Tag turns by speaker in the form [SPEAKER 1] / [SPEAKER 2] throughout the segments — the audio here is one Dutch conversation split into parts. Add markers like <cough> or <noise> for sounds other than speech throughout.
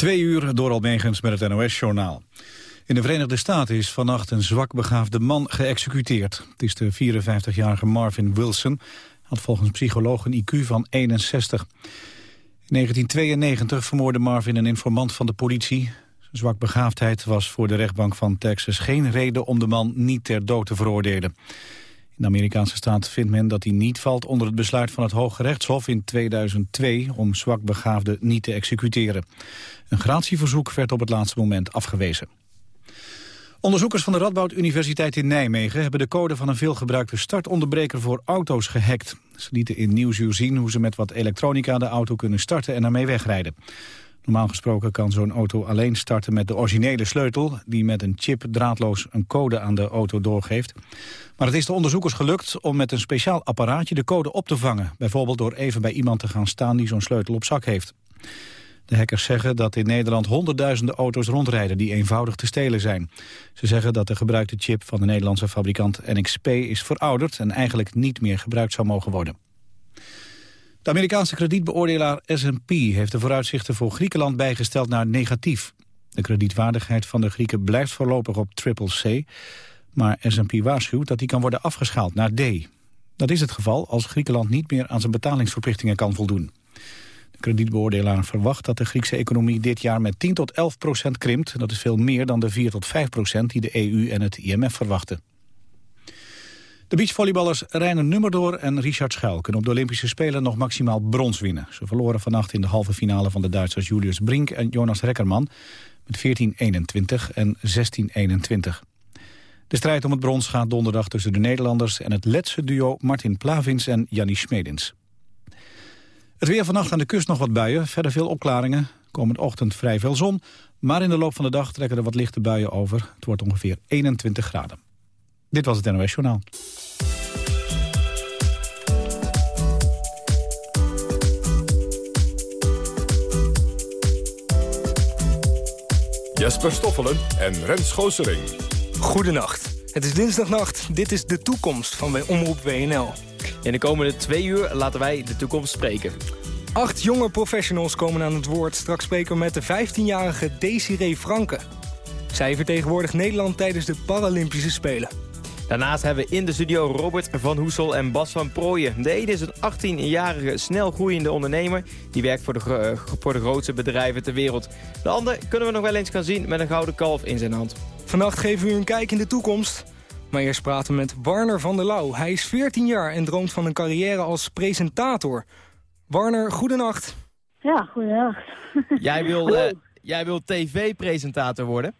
[SPEAKER 1] Twee uur door Almegens met het NOS-journaal. In de Verenigde Staten is vannacht een zwak begaafde man geëxecuteerd. Het is de 54-jarige Marvin Wilson. had volgens psycholoog een IQ van 61. In 1992 vermoorde Marvin een informant van de politie. Zijn zwakbegaafdheid was voor de rechtbank van Texas geen reden om de man niet ter dood te veroordelen. In de Amerikaanse staat vindt men dat hij niet valt onder het besluit van het Hoge Rechtshof in 2002 om zwakbegaafden niet te executeren. Een gratieverzoek werd op het laatste moment afgewezen. Onderzoekers van de Radboud Universiteit in Nijmegen hebben de code van een veelgebruikte startonderbreker voor auto's gehackt. Ze lieten in Nieuwsuur zien hoe ze met wat elektronica de auto kunnen starten en ermee wegrijden. Normaal gesproken kan zo'n auto alleen starten met de originele sleutel... die met een chip draadloos een code aan de auto doorgeeft. Maar het is de onderzoekers gelukt om met een speciaal apparaatje de code op te vangen. Bijvoorbeeld door even bij iemand te gaan staan die zo'n sleutel op zak heeft. De hackers zeggen dat in Nederland honderdduizenden auto's rondrijden die eenvoudig te stelen zijn. Ze zeggen dat de gebruikte chip van de Nederlandse fabrikant NXP is verouderd en eigenlijk niet meer gebruikt zou mogen worden. De Amerikaanse kredietbeoordelaar S&P heeft de vooruitzichten voor Griekenland bijgesteld naar negatief. De kredietwaardigheid van de Grieken blijft voorlopig op triple C, maar S&P waarschuwt dat die kan worden afgeschaald naar D. Dat is het geval als Griekenland niet meer aan zijn betalingsverplichtingen kan voldoen. De kredietbeoordelaar verwacht dat de Griekse economie dit jaar met 10 tot 11 procent krimpt. Dat is veel meer dan de 4 tot 5 procent die de EU en het IMF verwachten. De beachvolleyballers Reiner Nummerdoor en Richard Schuil kunnen op de Olympische Spelen nog maximaal brons winnen. Ze verloren vannacht in de halve finale van de Duitsers Julius Brink en Jonas Rekkerman met 14-21 en 16-21. De strijd om het brons gaat donderdag tussen de Nederlanders en het Letse duo Martin Plavins en Jannie Smedins. Het weer vannacht aan de kust nog wat buien, verder veel opklaringen. Komend ochtend vrij veel zon, maar in de loop van de dag trekken er wat lichte buien over. Het wordt ongeveer 21 graden. Dit was het NOS Journaal.
[SPEAKER 2] Jesper Stoffelen en Rens Gooseling.
[SPEAKER 3] Goedenacht. Het is dinsdagnacht. Dit is de toekomst van bij Omroep WNL.
[SPEAKER 4] In de komende twee uur laten wij de toekomst spreken.
[SPEAKER 3] Acht jonge professionals komen aan het woord. Straks spreken we met de 15-jarige Desiree Franke. Zij vertegenwoordigt Nederland tijdens de Paralympische Spelen.
[SPEAKER 4] Daarnaast hebben we in de studio Robert van Hoesel en Bas van Prooijen. De ene is een 18-jarige snel groeiende ondernemer. Die werkt voor de, eh, voor de grootste bedrijven ter wereld. De ander kunnen we nog wel eens gaan zien met een gouden kalf in zijn hand.
[SPEAKER 3] Vannacht geven we u een kijk in de toekomst. Maar eerst praten we met Warner van der Lauw. Hij is 14 jaar en droomt van een carrière als presentator. Warner, goedenacht.
[SPEAKER 5] Ja, goedenacht. <laughs>
[SPEAKER 4] Jij wil, uh, jij wil tv-presentator worden?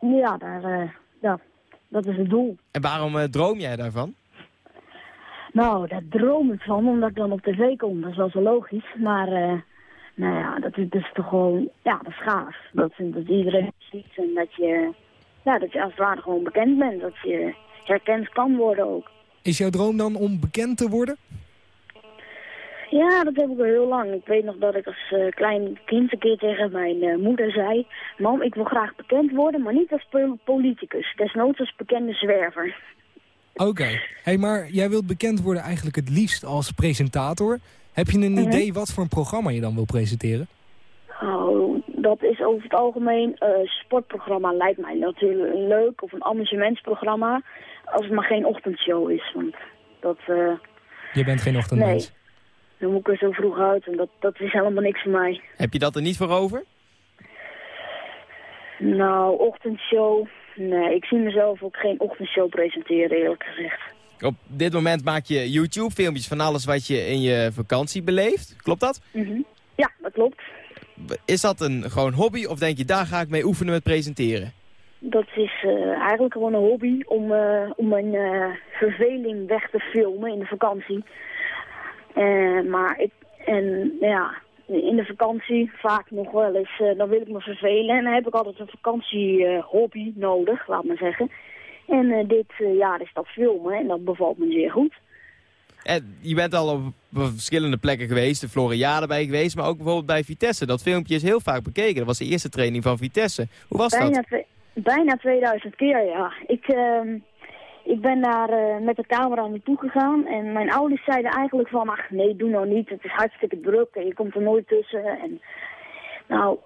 [SPEAKER 5] Ja, daar, uh, ja, dat is het doel.
[SPEAKER 4] En waarom uh, droom jij daarvan?
[SPEAKER 5] Nou, daar droom ik van, omdat ik dan op tv kom. Dat is wel zo logisch. Maar, uh, nou ja, dat is, dat is toch gewoon, ja, dat is gaaf. Dat, dat iedereen ziet en dat je, ja, dat je als het ware gewoon bekend bent. Dat je herkend kan worden ook.
[SPEAKER 3] Is jouw droom dan om bekend te worden?
[SPEAKER 5] Ja, dat heb ik al heel lang. Ik weet nog dat ik als uh, klein kind een keer tegen mijn uh, moeder zei... Mam, ik wil graag bekend worden, maar niet als politicus. Desnoods als bekende zwerver.
[SPEAKER 3] Oké. Okay. Hey, maar jij wilt bekend worden eigenlijk het liefst als presentator. Heb je een mm -hmm. idee wat voor een programma je dan wil presenteren?
[SPEAKER 5] Oh, dat is over het algemeen een uh, sportprogramma lijkt mij natuurlijk leuk. Of een amusementsprogramma. Als het maar geen ochtendshow is, want dat...
[SPEAKER 3] je bent geen ochtendmens?
[SPEAKER 5] Dan moet ik er zo vroeg uit en dat, dat is helemaal niks voor mij.
[SPEAKER 4] Heb je dat er niet voor over?
[SPEAKER 5] Nou, ochtendshow... Nee, ik zie mezelf ook geen ochtendshow presenteren, eerlijk gezegd.
[SPEAKER 4] Op dit moment maak je YouTube-filmpjes van alles wat je in je vakantie beleeft. Klopt dat?
[SPEAKER 5] Mm -hmm. Ja, dat klopt.
[SPEAKER 4] Is dat een gewoon hobby of denk je, daar ga ik mee oefenen met presenteren?
[SPEAKER 5] Dat is uh, eigenlijk gewoon een hobby om, uh, om mijn uh, verveling weg te filmen in de vakantie. Uh, maar ik, en ja, in de vakantie vaak nog wel eens, uh, dan wil ik me vervelen. En dan heb ik altijd een vakantiehobby uh, nodig, laat maar zeggen. En dit jaar is dat filmen en dat bevalt me zeer goed.
[SPEAKER 4] En je bent al op verschillende plekken geweest, de Floriade bij geweest, maar ook bijvoorbeeld bij Vitesse. Dat filmpje is heel vaak bekeken. Dat was de eerste training van Vitesse. Hoe was
[SPEAKER 5] bijna
[SPEAKER 4] dat?
[SPEAKER 5] Bijna 2000 keer, ja. Ik... ik ben daar uh, met de camera naartoe gegaan en mijn ouders zeiden eigenlijk van, ach nee, doe nou niet, het is hartstikke druk en je komt er nooit tussen. En, nou,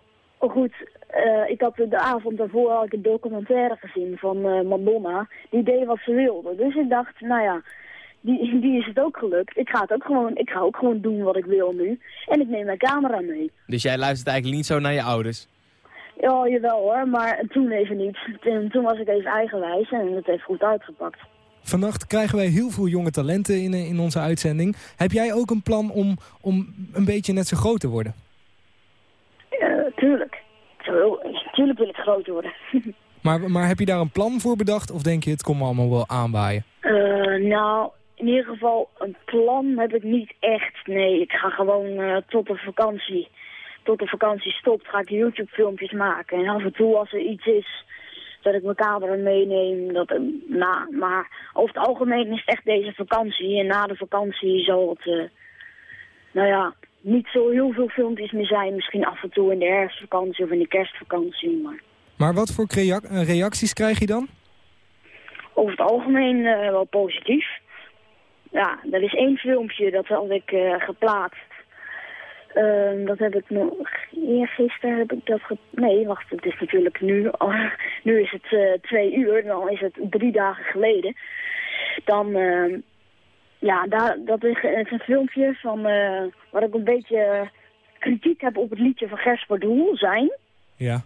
[SPEAKER 5] Oh goed, uh, ik had de avond daarvoor ik een documentaire gezien van uh, Madonna. Die deed wat ze wilde. Dus ik dacht, nou ja, die, die is het ook gelukt. Ik ga, het ook gewoon, ik ga ook gewoon doen wat ik wil nu. En ik neem mijn camera mee.
[SPEAKER 4] Dus jij luistert eigenlijk niet zo naar je ouders?
[SPEAKER 5] Ja, jawel hoor, maar toen even niet. Toen, toen was ik even eigenwijs en het heeft goed uitgepakt.
[SPEAKER 3] Vannacht krijgen wij heel veel jonge talenten in, in onze uitzending. Heb jij ook een plan om, om een beetje net zo groot te worden?
[SPEAKER 5] Ja, tuurlijk. Zo, tuurlijk wil ik groot worden. <laughs>
[SPEAKER 3] maar, maar heb je daar een plan voor bedacht of denk je het komt allemaal wel aanwaaien?
[SPEAKER 5] Uh, nou, in ieder geval een plan heb ik niet echt. Nee, ik ga gewoon uh, tot de vakantie. Tot de vakantie stopt ga ik YouTube filmpjes maken. En af en toe als er iets is dat ik mijn camera meeneem. Dat, nou, maar over het algemeen is het echt deze vakantie. En na de vakantie zal het, uh, nou ja, niet zo heel veel filmpjes meer zijn. Misschien af en toe in de herfstvakantie of in de kerstvakantie. Maar,
[SPEAKER 3] maar wat voor reacties krijg je dan?
[SPEAKER 5] Over het algemeen uh, wel positief. Ja, er is één filmpje dat had ik uh, geplaatst. Uh, dat heb ik nog... Eergisteren heb ik dat... Ge nee, wacht, het is natuurlijk nu... <laughs> Nu is het uh, twee uur, dan is het drie dagen geleden. Dan... Uh, ja, daar, dat is, is, een filmpje van... Uh, waar ik een beetje kritiek heb op het liedje van Gers Doel zijn.
[SPEAKER 3] Ja.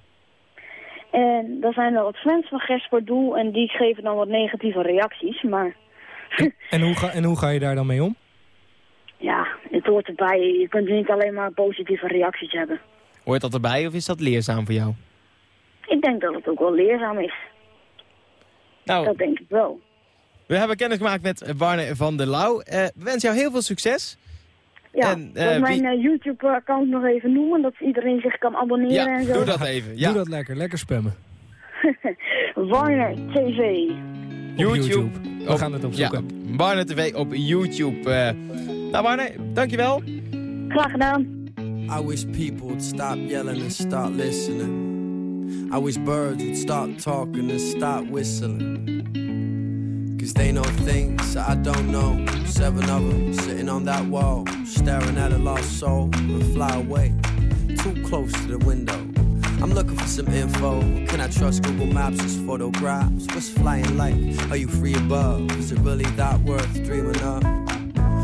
[SPEAKER 5] En daar zijn wel wat fans van Gers Doel en die geven dan wat negatieve reacties, maar...
[SPEAKER 3] En, hoe ga, en hoe ga je daar dan mee om?
[SPEAKER 5] Ja, het hoort erbij. Je kunt niet alleen maar positieve reacties hebben.
[SPEAKER 4] Hoort dat erbij of is dat leerzaam voor jou?
[SPEAKER 5] Ik denk dat het ook wel leerzaam is. Nou, dat denk ik wel.
[SPEAKER 4] We hebben kennis gemaakt met Barne van der Lauw. Uh, we wensen jou heel veel succes.
[SPEAKER 5] Ja, en, uh, mijn uh, YouTube-account nog even noemen, dat iedereen zich kan abonneren
[SPEAKER 4] ja,
[SPEAKER 5] en zo.
[SPEAKER 4] doe dat even. Ja.
[SPEAKER 3] Doe dat lekker, lekker spammen. <laughs>
[SPEAKER 5] Warner TV.
[SPEAKER 3] YouTube. YouTube. We gaan het opzoeken.
[SPEAKER 4] Ja, Barne TV op YouTube. Nou Barne, dankjewel.
[SPEAKER 5] Graag gedaan.
[SPEAKER 6] I wish people would stop yelling and start listening. I wish birds would stop talking and stop whistling. Cause they know things I don't know. Seven of them sitting on that wall, staring at a lost soul and fly away. Too close to the window. I'm looking for some info. Can I trust Google Maps as photographs? What's flying like? Are you free above? Is it really that worth dreaming of?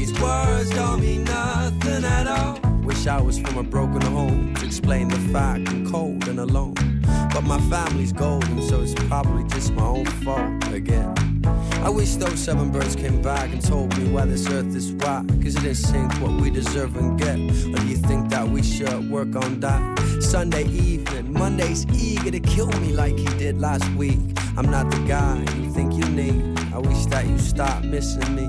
[SPEAKER 6] These words don't mean nothing at all? Wish I was from a broken home to explain the fact I'm cold and alone. But my family's golden, so it's probably just my own fault again. I wish those seven birds came back and told me why this earth is why. Cause it didn't sink what we deserve and get. Or do you think that we should work on that? Sunday evening, Monday's eager to kill me like he did last week. I'm not the guy you think you need. I wish that you stop missing me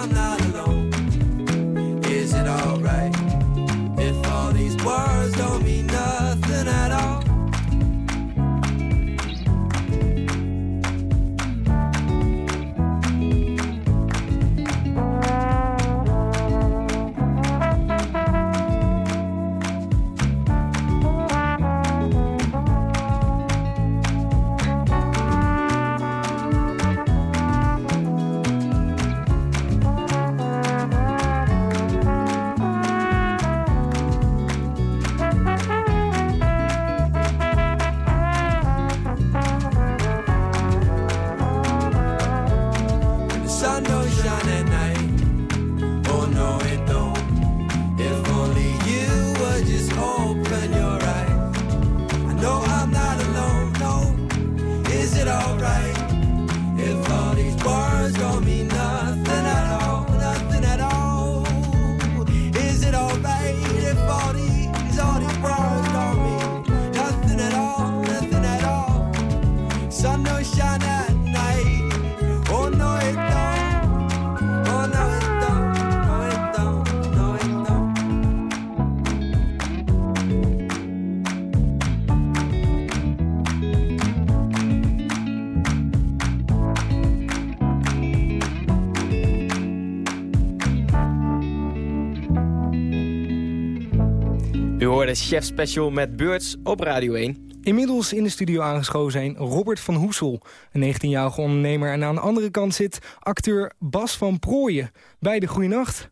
[SPEAKER 4] hoorde Chef Special met Beurts op Radio 1.
[SPEAKER 3] Inmiddels in de studio aangeschoven zijn Robert van Hoesel, een 19-jarige ondernemer. En aan de andere kant zit acteur Bas van Prooijen. Beide goeienacht.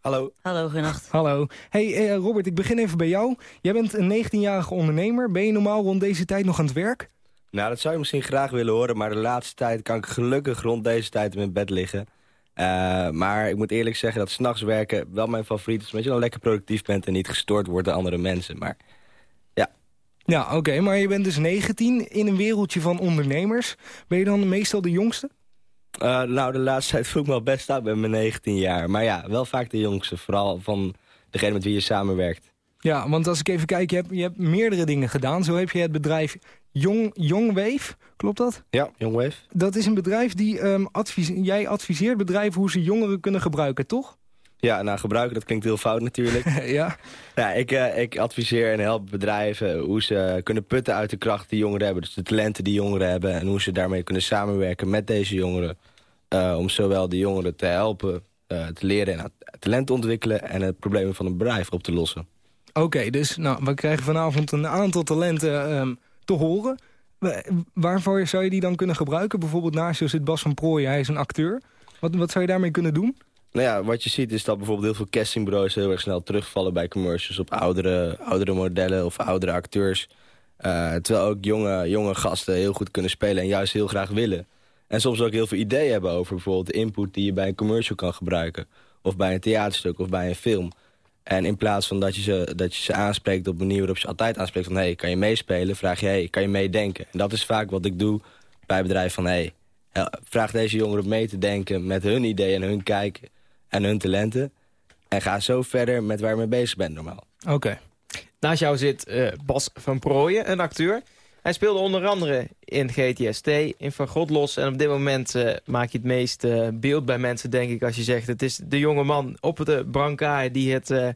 [SPEAKER 7] Hallo.
[SPEAKER 8] Hallo, goedenacht.
[SPEAKER 3] Hallo. Hey eh, Robert, ik begin even bij jou. Jij bent een 19-jarige ondernemer. Ben je normaal rond deze tijd nog aan het werk?
[SPEAKER 7] Nou, dat zou je misschien graag willen horen, maar de laatste tijd kan ik gelukkig rond deze tijd in mijn bed liggen. Uh, maar ik moet eerlijk zeggen dat s'nachts werken wel mijn favoriet is. Omdat je dan lekker productief bent en niet gestoord wordt door andere mensen. Maar ja.
[SPEAKER 3] Ja, oké. maar je bent dus 19 in een wereldje van ondernemers. Ben je dan meestal de jongste?
[SPEAKER 7] Uh, nou, de laatste tijd voel ik me wel best oud. Ben mijn 19 jaar. Maar ja, wel vaak de jongste. Vooral van degene met wie je samenwerkt.
[SPEAKER 3] Ja, want als ik even kijk, je hebt, je hebt meerdere dingen gedaan. Zo heb je het bedrijf Jong, Jongweef, klopt dat?
[SPEAKER 7] Ja, Jongweef.
[SPEAKER 3] Dat is een bedrijf die um, jij adviseert bedrijven hoe ze jongeren kunnen gebruiken, toch?
[SPEAKER 7] Ja, nou gebruiken, dat klinkt heel fout natuurlijk. <laughs>
[SPEAKER 3] ja.
[SPEAKER 7] ja ik, uh, ik adviseer en help bedrijven hoe ze kunnen putten uit de kracht die jongeren hebben. Dus de talenten die jongeren hebben en hoe ze daarmee kunnen samenwerken met deze jongeren. Uh, om zowel de jongeren te helpen, uh, te leren en talent te ontwikkelen en het probleem van een bedrijf op te lossen.
[SPEAKER 3] Oké, okay, dus nou, we krijgen vanavond een aantal talenten um, te horen. Waarvoor zou je die dan kunnen gebruiken? Bijvoorbeeld naast je zit Bas van Prooijen, hij is een acteur. Wat, wat zou je daarmee kunnen doen?
[SPEAKER 7] Nou ja, wat je ziet is dat bijvoorbeeld heel veel castingbureaus heel erg snel terugvallen bij commercials op oudere, oudere modellen of oudere acteurs. Uh, terwijl ook jonge, jonge gasten heel goed kunnen spelen en juist heel graag willen. En soms ook heel veel ideeën hebben over bijvoorbeeld de input die je bij een commercial kan gebruiken. Of bij een theaterstuk of bij een film. En in plaats van dat je ze, dat je ze aanspreekt op een manier waarop je altijd aanspreekt van... hey, kan je meespelen? Vraag je, hey, kan je meedenken? En dat is vaak wat ik doe bij bedrijven van... hey, vraag deze jongeren mee te denken met hun ideeën en hun kijken en hun talenten. En ga zo verder met waar je mee bezig bent normaal.
[SPEAKER 3] Oké.
[SPEAKER 4] Naast jou zit uh, Bas van Prooijen, een acteur. Hij speelde onder andere in GTST, in Van God Los. En op dit moment uh, maak je het meest uh, beeld bij mensen, denk ik, als je zegt... het is de jonge man op de brancard die, het, uh,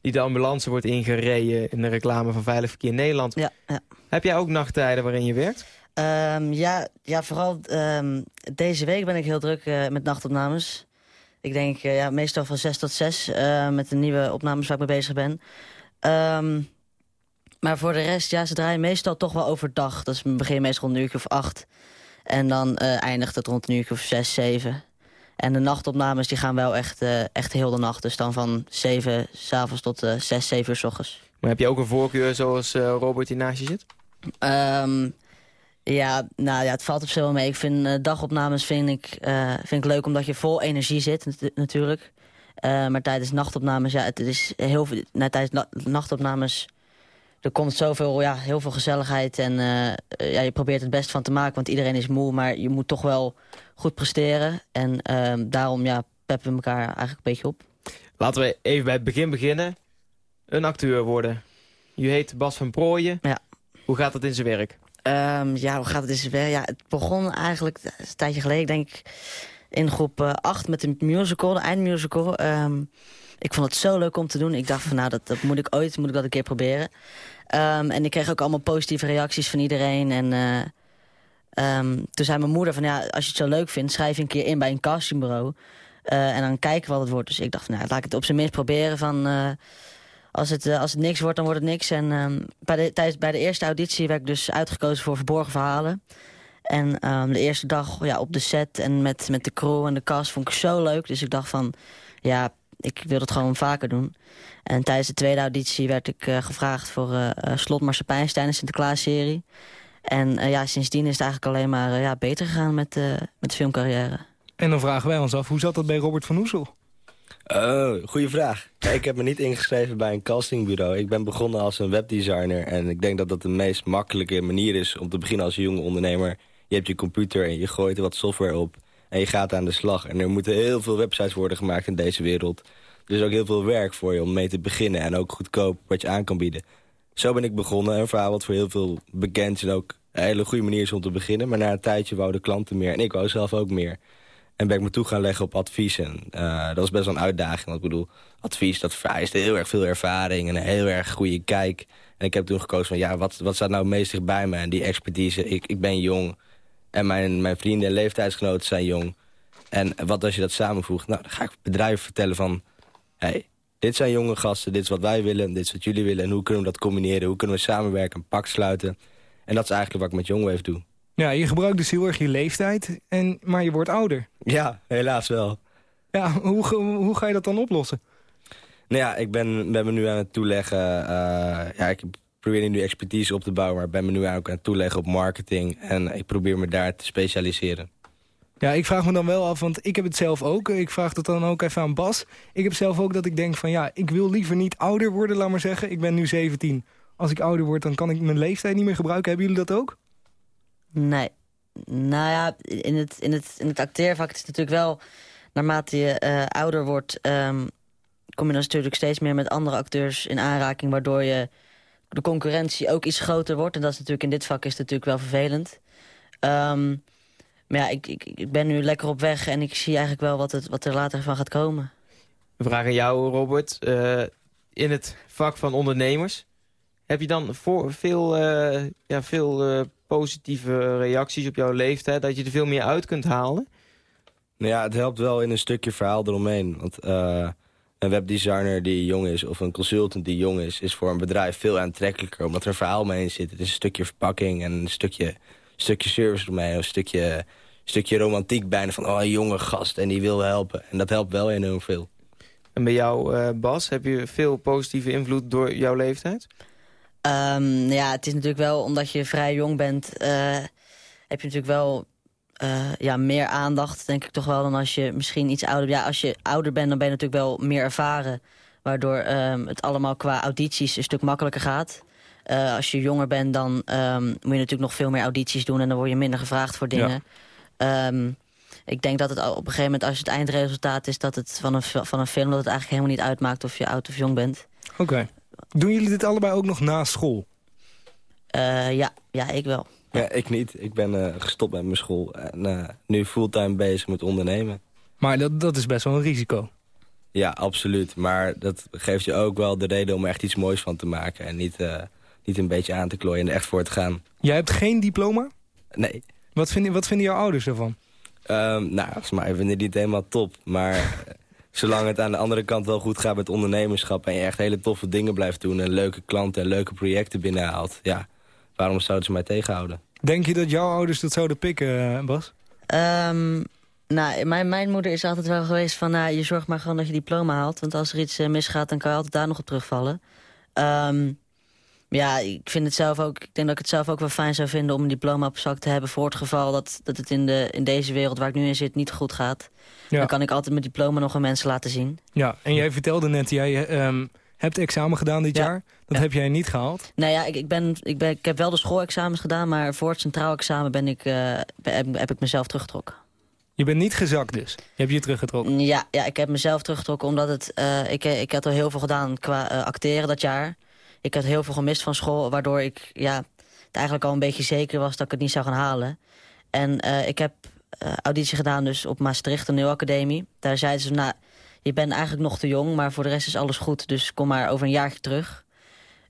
[SPEAKER 4] die de ambulance wordt ingereden... in de reclame van Veilig Verkeer Nederland.
[SPEAKER 8] Ja, ja.
[SPEAKER 4] Heb jij ook nachttijden waarin je werkt?
[SPEAKER 8] Um, ja, ja, vooral um, deze week ben ik heel druk met nachtopnames. Ik denk ja, meestal van 6 tot 6 met de nieuwe opnames waar ik mee bezig ben. Um, maar voor de rest, ja, ze draaien meestal toch wel overdag. Dus we beginnen meestal rond een uurtje of acht. En dan uh, eindigt het rond een uurtje of zes, zeven. En de nachtopnames die gaan wel echt, uh, echt heel de nacht. Dus dan van zeven s'avonds tot uh, zes, zeven uur s ochtends.
[SPEAKER 4] Maar heb je ook een voorkeur zoals Robert die naast je zit?
[SPEAKER 8] Um, ja, nou ja, het valt op zich wel mee. Ik vind dagopnames vind ik, vind ik leuk omdat je vol energie zit natuurlijk. maar tijdens nachtopnames, ja, het is heel veel... Nou, tijdens na nachtopnames er komt zoveel, ja, heel veel gezelligheid. En uh, ja, je probeert het best van te maken, want iedereen is moe. Maar je moet toch wel goed presteren. En uh, daarom ja, peppen we elkaar eigenlijk een beetje op.
[SPEAKER 4] Laten we even bij het begin beginnen. Een acteur worden. Je heet Bas van Prooijen.
[SPEAKER 8] Ja.
[SPEAKER 4] Hoe gaat het in zijn werk?
[SPEAKER 8] Um, ja, hoe gaat het in zijn werk? Ja, het begon eigenlijk een tijdje geleden, denk ik, in groep 8 met een musical, de eindmusical. Um, ik vond het zo leuk om te doen. Ik dacht van nou, dat, dat moet ik ooit moet ik dat een keer proberen. Um, en ik kreeg ook allemaal positieve reacties van iedereen. En uh, um, toen zei mijn moeder van ja, als je het zo leuk vindt... schrijf een keer in bij een castingbureau. Uh, en dan kijken wat het wordt. Dus ik dacht van nou, laat ik het op zijn minst proberen van... Uh, als het, als het niks wordt, dan wordt het niks. En um, bij, de, tijdens, bij de eerste auditie werd ik dus uitgekozen voor verborgen verhalen. En de eerste dag ja, op de set en met, met de crew en de cast vond ik zo leuk. Dus ik dacht van, ja, ik wil het gewoon vaker doen. En tijdens de tweede auditie werd ik uh, gevraagd voor uh, Slot Marsepijnstein, een Sinterklaas-serie. En uh, ja, sindsdien is het eigenlijk alleen maar ja, beter gegaan met, met de filmcarrière.
[SPEAKER 3] En dan vragen wij ons af, hoe zat dat bij Robert van Oesel?
[SPEAKER 7] Oh, goede vraag. Ik heb me niet ingeschreven bij een castingbureau. Ik ben begonnen als een webdesigner. En ik denk dat dat de meest makkelijke manier is om te beginnen als een jonge ondernemer. Je hebt je computer en je gooit er wat software op. En je gaat aan de slag. En er moeten heel veel websites worden gemaakt in deze wereld. Er is ook heel veel werk voor je om mee te beginnen. En ook goedkoop wat je aan kan bieden. Zo ben ik begonnen. Een verhaal wat voor heel veel bekend. En ook een hele goede manier is om te beginnen. Maar na een tijdje wouden klanten meer. En ik wou zelf ook meer. En ben ik me toe gaan leggen op advies. En uh, dat was best wel een uitdaging. Want ik bedoel, advies dat vereist heel erg veel ervaring. En een heel erg goede kijk. En ik heb toen gekozen van ja, wat, wat staat nou dicht bij me? En die expertise. Ik, ik ben jong. En mijn, mijn vrienden en leeftijdsgenoten zijn jong. En wat als je dat samenvoegt? Nou, dan ga ik bedrijven vertellen van... hey, dit zijn jonge gasten, dit is wat wij willen, dit is wat jullie willen... en hoe kunnen we dat combineren, hoe kunnen we samenwerken, een pak sluiten. En dat is eigenlijk wat ik met Youngwave doe.
[SPEAKER 3] Ja, je gebruikt dus heel erg je leeftijd, en, maar je wordt ouder.
[SPEAKER 7] Ja, helaas wel.
[SPEAKER 3] Ja, hoe, hoe ga je dat dan oplossen?
[SPEAKER 7] Nou ja, ik ben, ben me nu aan het toeleggen... eh, ja, ik probeer nu expertise op te bouwen... maar ik ben me nu ook aan het toeleggen op marketing... en ik probeer me daar te specialiseren.
[SPEAKER 3] Ja, ik vraag me dan wel af, want ik heb het zelf ook. Ik vraag dat dan ook even aan Bas. Ik heb zelf ook dat ik denk van ja, ik wil liever niet ouder worden, laat maar zeggen. Ik ben nu 17. Als ik ouder word, dan kan ik mijn leeftijd niet meer gebruiken. Hebben jullie dat ook?
[SPEAKER 8] Nee. Nou ja, in het, in het, in het acteervak is het natuurlijk wel... naarmate je eh, ouder wordt... ehm, kom je dan natuurlijk steeds meer met andere acteurs in aanraking... waardoor je de concurrentie ook iets groter wordt. En dat is natuurlijk in dit vak is het natuurlijk wel vervelend. Ehm, maar ja, ik, ik, ik ben nu lekker op weg... en ik zie eigenlijk wel wat, het, wat er later van gaat komen.
[SPEAKER 4] We vragen jou, Robert, eh, in het vak van ondernemers. Heb je dan voor veel, eh, ja, veel eh, positieve reacties op jouw leeftijd... dat je er veel meer uit kunt halen?
[SPEAKER 7] Nou ja, het helpt wel in een stukje verhaal eromheen. Want eh, een webdesigner die jong is of een consultant die jong is... is voor een bedrijf veel aantrekkelijker, omdat er een verhaal mee in zit. Het is een stukje verpakking en een stukje, stukje service eromheen. Een stukje, stukje romantiek bijna van, oh, een jonge gast en die wil helpen. En dat helpt wel enorm veel.
[SPEAKER 4] En bij jou, eh, Bas, heb je veel positieve invloed door jouw leeftijd?
[SPEAKER 8] Ehm, nou ja, het is natuurlijk wel, omdat je vrij jong bent... eh, heb je natuurlijk wel eh, ja, meer aandacht, denk ik toch wel... dan als je misschien iets ouder... Ja, als je ouder bent, dan ben je natuurlijk wel meer ervaren... waardoor ehm, het allemaal qua audities een stuk makkelijker gaat. Eh, als je jonger bent, dan ehm, moet je natuurlijk nog veel meer audities doen... en dan word je minder gevraagd voor dingen. Ehm, ik denk dat het op een gegeven moment, als het eindresultaat is... dat het van een, van een film, dat het eigenlijk helemaal niet uitmaakt... of je oud of jong bent.
[SPEAKER 3] Oké. Doen jullie dit allebei ook nog na school?
[SPEAKER 8] Eh, ja, ja, ik wel. <laughs>
[SPEAKER 7] Ja, ik niet. Ik ben eh, gestopt met mijn school en eh, nu fulltime bezig met ondernemen.
[SPEAKER 3] Maar dat, dat is best wel een risico.
[SPEAKER 7] Ja, absoluut. Maar dat geeft je ook wel de reden om er echt iets moois van te maken. En niet, eh, niet een beetje aan te klooien en er echt voor te gaan.
[SPEAKER 3] Jij hebt geen diploma?
[SPEAKER 7] Nee.
[SPEAKER 3] Wat vinden, wat vinden jouw ouders ervan?
[SPEAKER 7] Ehm, nou, volgens mij vinden die het helemaal top. Maar <laughs> zolang het aan de andere kant wel goed gaat met ondernemerschap... en je echt hele toffe dingen blijft doen... en leuke klanten en leuke projecten binnenhaalt... ja, waarom zouden ze mij tegenhouden?
[SPEAKER 3] Denk je dat jouw ouders dat zouden pikken, eh, Bas?
[SPEAKER 8] Ehm, nou, mijn, mijn moeder is altijd wel geweest van... Nou, je zorgt maar gewoon dat je diploma haalt. Want als er iets eh, misgaat, dan kan je altijd daar nog op terugvallen. Ehm, ja, ik vind het zelf ook... Ik denk dat ik het zelf ook wel fijn zou vinden om een diploma op zak te hebben... voor het geval dat, dat het in, de, in deze wereld waar ik nu in zit niet goed gaat.
[SPEAKER 3] Ja.
[SPEAKER 8] Dan kan ik altijd mijn diploma nog aan mensen laten zien.
[SPEAKER 3] Ja, en jij vertelde net, jij ehm, hebt examen gedaan dit
[SPEAKER 8] Ja.
[SPEAKER 3] jaar. Dat heb jij niet gehaald.
[SPEAKER 8] Nou ja, ik, ik, ben, ik, ben, ik heb wel de schoolexamens gedaan... maar voor het centraal examen ben ik, eh, heb, heb ik mezelf teruggetrokken.
[SPEAKER 3] Je bent niet gezakt dus. Je hebt je teruggetrokken.
[SPEAKER 8] Ja, ja, ik heb mezelf teruggetrokken omdat het... eh, ik, ik had al heel veel gedaan qua eh, acteren dat jaar. Ik had heel veel gemist van school, waardoor ik ja, het eigenlijk al een beetje zeker was dat ik het niet zou gaan halen. En ik heb auditie gedaan dus op Maastricht, de Academie. Daar zeiden ze, nou, je bent eigenlijk nog te jong, maar voor de rest is alles goed. Dus kom maar over een jaartje terug.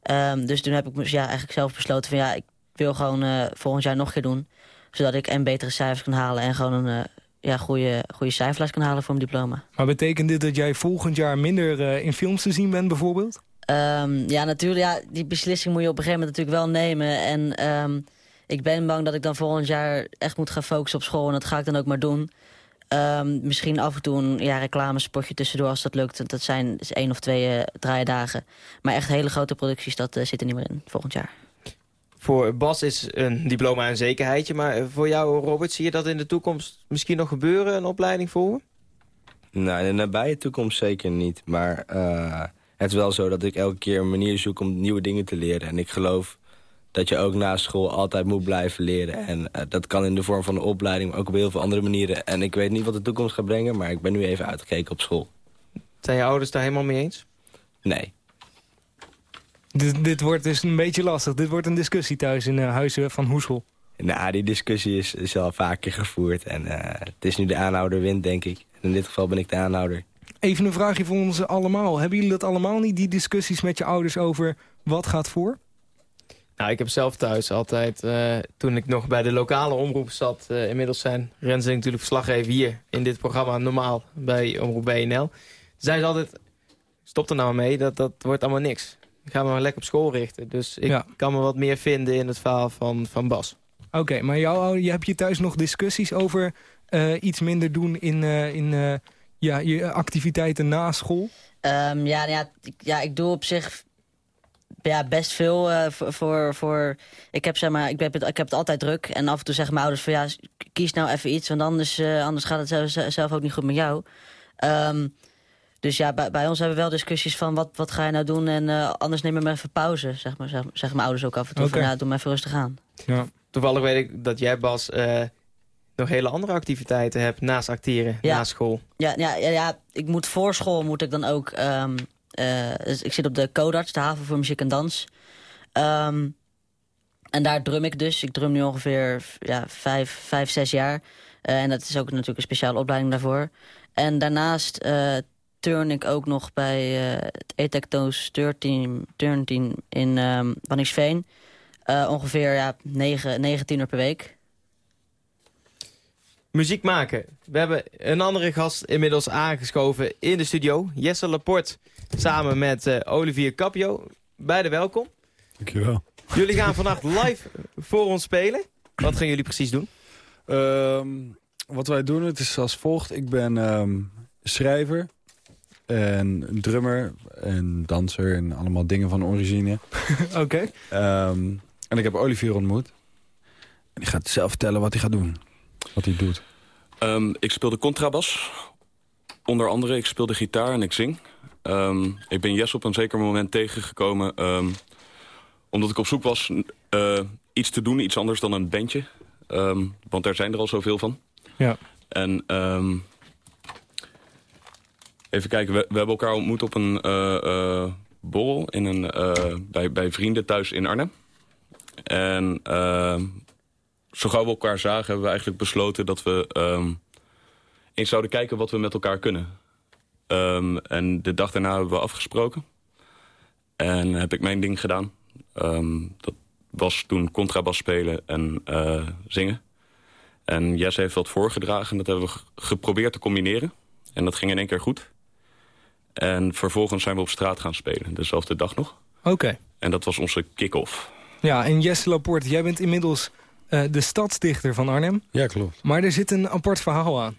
[SPEAKER 8] Ehm, dus toen heb ik ja, eigenlijk zelf besloten van ja, ik wil gewoon eh, volgend jaar nog een keer doen. Zodat ik en betere cijfers kan halen en gewoon een... eh, ja, goede, goede cijferlijst kan halen voor mijn diploma.
[SPEAKER 3] Maar betekent dit dat jij volgend jaar minder eh, in films te zien bent bijvoorbeeld?
[SPEAKER 8] Ehm, ja, natuurlijk. Ja, die beslissing moet je op een gegeven moment natuurlijk wel nemen. En ehm, ik ben bang dat ik dan volgend jaar echt moet gaan focussen op school. En dat ga ik dan ook maar doen. Ehm, misschien af en toe een ja, reclamespotje tussendoor als dat lukt. Dat zijn dus één of twee uh, draaidagen. Maar echt hele grote producties, dat uh, zit er niet meer in volgend jaar.
[SPEAKER 4] Voor Bas is een diploma een zekerheidje. Maar voor jou, Robert, zie je dat in de toekomst misschien nog gebeuren? Een opleiding voor?
[SPEAKER 7] Nou, in de nabije toekomst zeker niet. Maar uh, het is wel zo dat ik elke keer een manier zoek om nieuwe dingen te leren. En ik geloof dat je ook na school altijd moet blijven leren. En uh, dat kan in de vorm van een opleiding, maar ook op heel veel andere manieren. En ik weet niet wat de toekomst gaat brengen, maar ik ben nu even uitgekeken op school.
[SPEAKER 4] Zijn je ouders daar helemaal mee eens?
[SPEAKER 7] Nee.
[SPEAKER 3] Dit, dit wordt dus een beetje lastig. Dit wordt een discussie thuis in uh, Huizen van Hoesel.
[SPEAKER 7] Nou, die discussie is, is al vaker gevoerd. En uh, het is nu de aanhouder wint, denk ik. En in dit geval ben ik de aanhouder.
[SPEAKER 3] Even een vraagje voor ons allemaal. Hebben jullie dat allemaal niet, die discussies met je ouders over wat gaat voor?
[SPEAKER 4] Nou, ik heb zelf thuis altijd, uh, toen ik nog bij de lokale omroep zat... Uh, inmiddels zijn Rens en natuurlijk verslaggever hier in dit programma normaal bij Omroep BNL. Zei ze altijd, stop er nou mee, dat, dat wordt allemaal niks. Ik ga me maar lekker op school richten. Dus ik
[SPEAKER 3] Ja.
[SPEAKER 4] kan me wat meer vinden in het verhaal van, van Bas.
[SPEAKER 3] Oké, maar jou, ouder- je hebt je thuis nog discussies over eh, iets minder doen in, eh, in eh, ja, je activiteiten na school?
[SPEAKER 8] Ehm, ja, ja, ik, ja, ik doe op zich ja, best veel eh, voor, voor. Ik heb, zeg maar, ik, heb het, ik heb het altijd druk. En af en toe zeggen mijn ouders van... ja, kies nou even iets, want anders, eh, anders gaat het zelf, zelf ook niet goed met jou. Ehm, dus ja, bij, bij ons hebben we wel discussies van... wat, wat ga je nou doen en eh, anders neem je maar even pauze. Zeg maar, zeg, zeggen mijn ouders ook af en toe
[SPEAKER 3] Oké.
[SPEAKER 8] van... ja, doe maar even rustig aan.
[SPEAKER 3] Ja.
[SPEAKER 4] Toevallig weet ik dat jij, Bas, nog hele andere activiteiten hebt naast acteren,
[SPEAKER 8] Ja.
[SPEAKER 4] na school.
[SPEAKER 8] Ja, ja, ja, ja, ik moet voor school moet ik dan ook... ehm, eh, dus ik zit op de Codarts, de haven voor muziek en dans. Ehm, en daar drum ik dus. Ik drum nu ongeveer ja, vijf, vijf, zes jaar. Eh, en dat is ook natuurlijk een speciale opleiding daarvoor. En daarnaast eh, turn ik ook nog bij eh, het Etecto's turnteam, turnteam in. Eh, ongeveer ja, 9, 19 uur per week.
[SPEAKER 4] Muziek maken. We hebben een andere gast inmiddels aangeschoven in de studio. Jesse Laporte samen met eh, Olivier Capio. Beide welkom.
[SPEAKER 9] Dankjewel.
[SPEAKER 4] Jullie gaan vannacht live voor ons spelen. Wat gaan jullie precies doen?
[SPEAKER 9] Ehm, wat wij doen, het is als volgt. Ik ben ehm, schrijver en drummer en danser en allemaal dingen van origine. <laughs>
[SPEAKER 3] Oké.
[SPEAKER 9] Ehm, en ik heb Olivier ontmoet. En die gaat zelf vertellen wat hij gaat doen. Wat hij doet.
[SPEAKER 10] Ehm, ik speelde contrabas. Onder andere, ik speelde gitaar en ik zing. Ehm, ik ben Jess op een zeker moment tegengekomen... ehm, omdat ik op zoek was eh, iets te doen, iets anders dan een bandje. Ehm, want daar zijn er al zoveel van.
[SPEAKER 3] Ja.
[SPEAKER 10] En even kijken, we, we hebben elkaar ontmoet op een eh, eh, borrel in een, bij, bij vrienden thuis in Arnhem. En zo gauw we elkaar zagen, hebben we eigenlijk besloten dat we eens zouden kijken wat we met elkaar kunnen. Ehm, en de dag daarna hebben we afgesproken. En heb ik mijn ding gedaan. Ehm, dat was toen contrabas spelen en eh, zingen. En Jesse heeft wat voorgedragen. Dat hebben we geprobeerd te combineren. En dat ging in één keer goed. En vervolgens zijn we op straat gaan spelen. Dezelfde dag nog.
[SPEAKER 3] Oké.
[SPEAKER 10] En dat was onze kick-off.
[SPEAKER 3] Ja, en Jesse Laporte, jij bent inmiddels eh, de stadsdichter van Arnhem.
[SPEAKER 9] Ja, klopt.
[SPEAKER 3] Maar er zit een apart verhaal aan.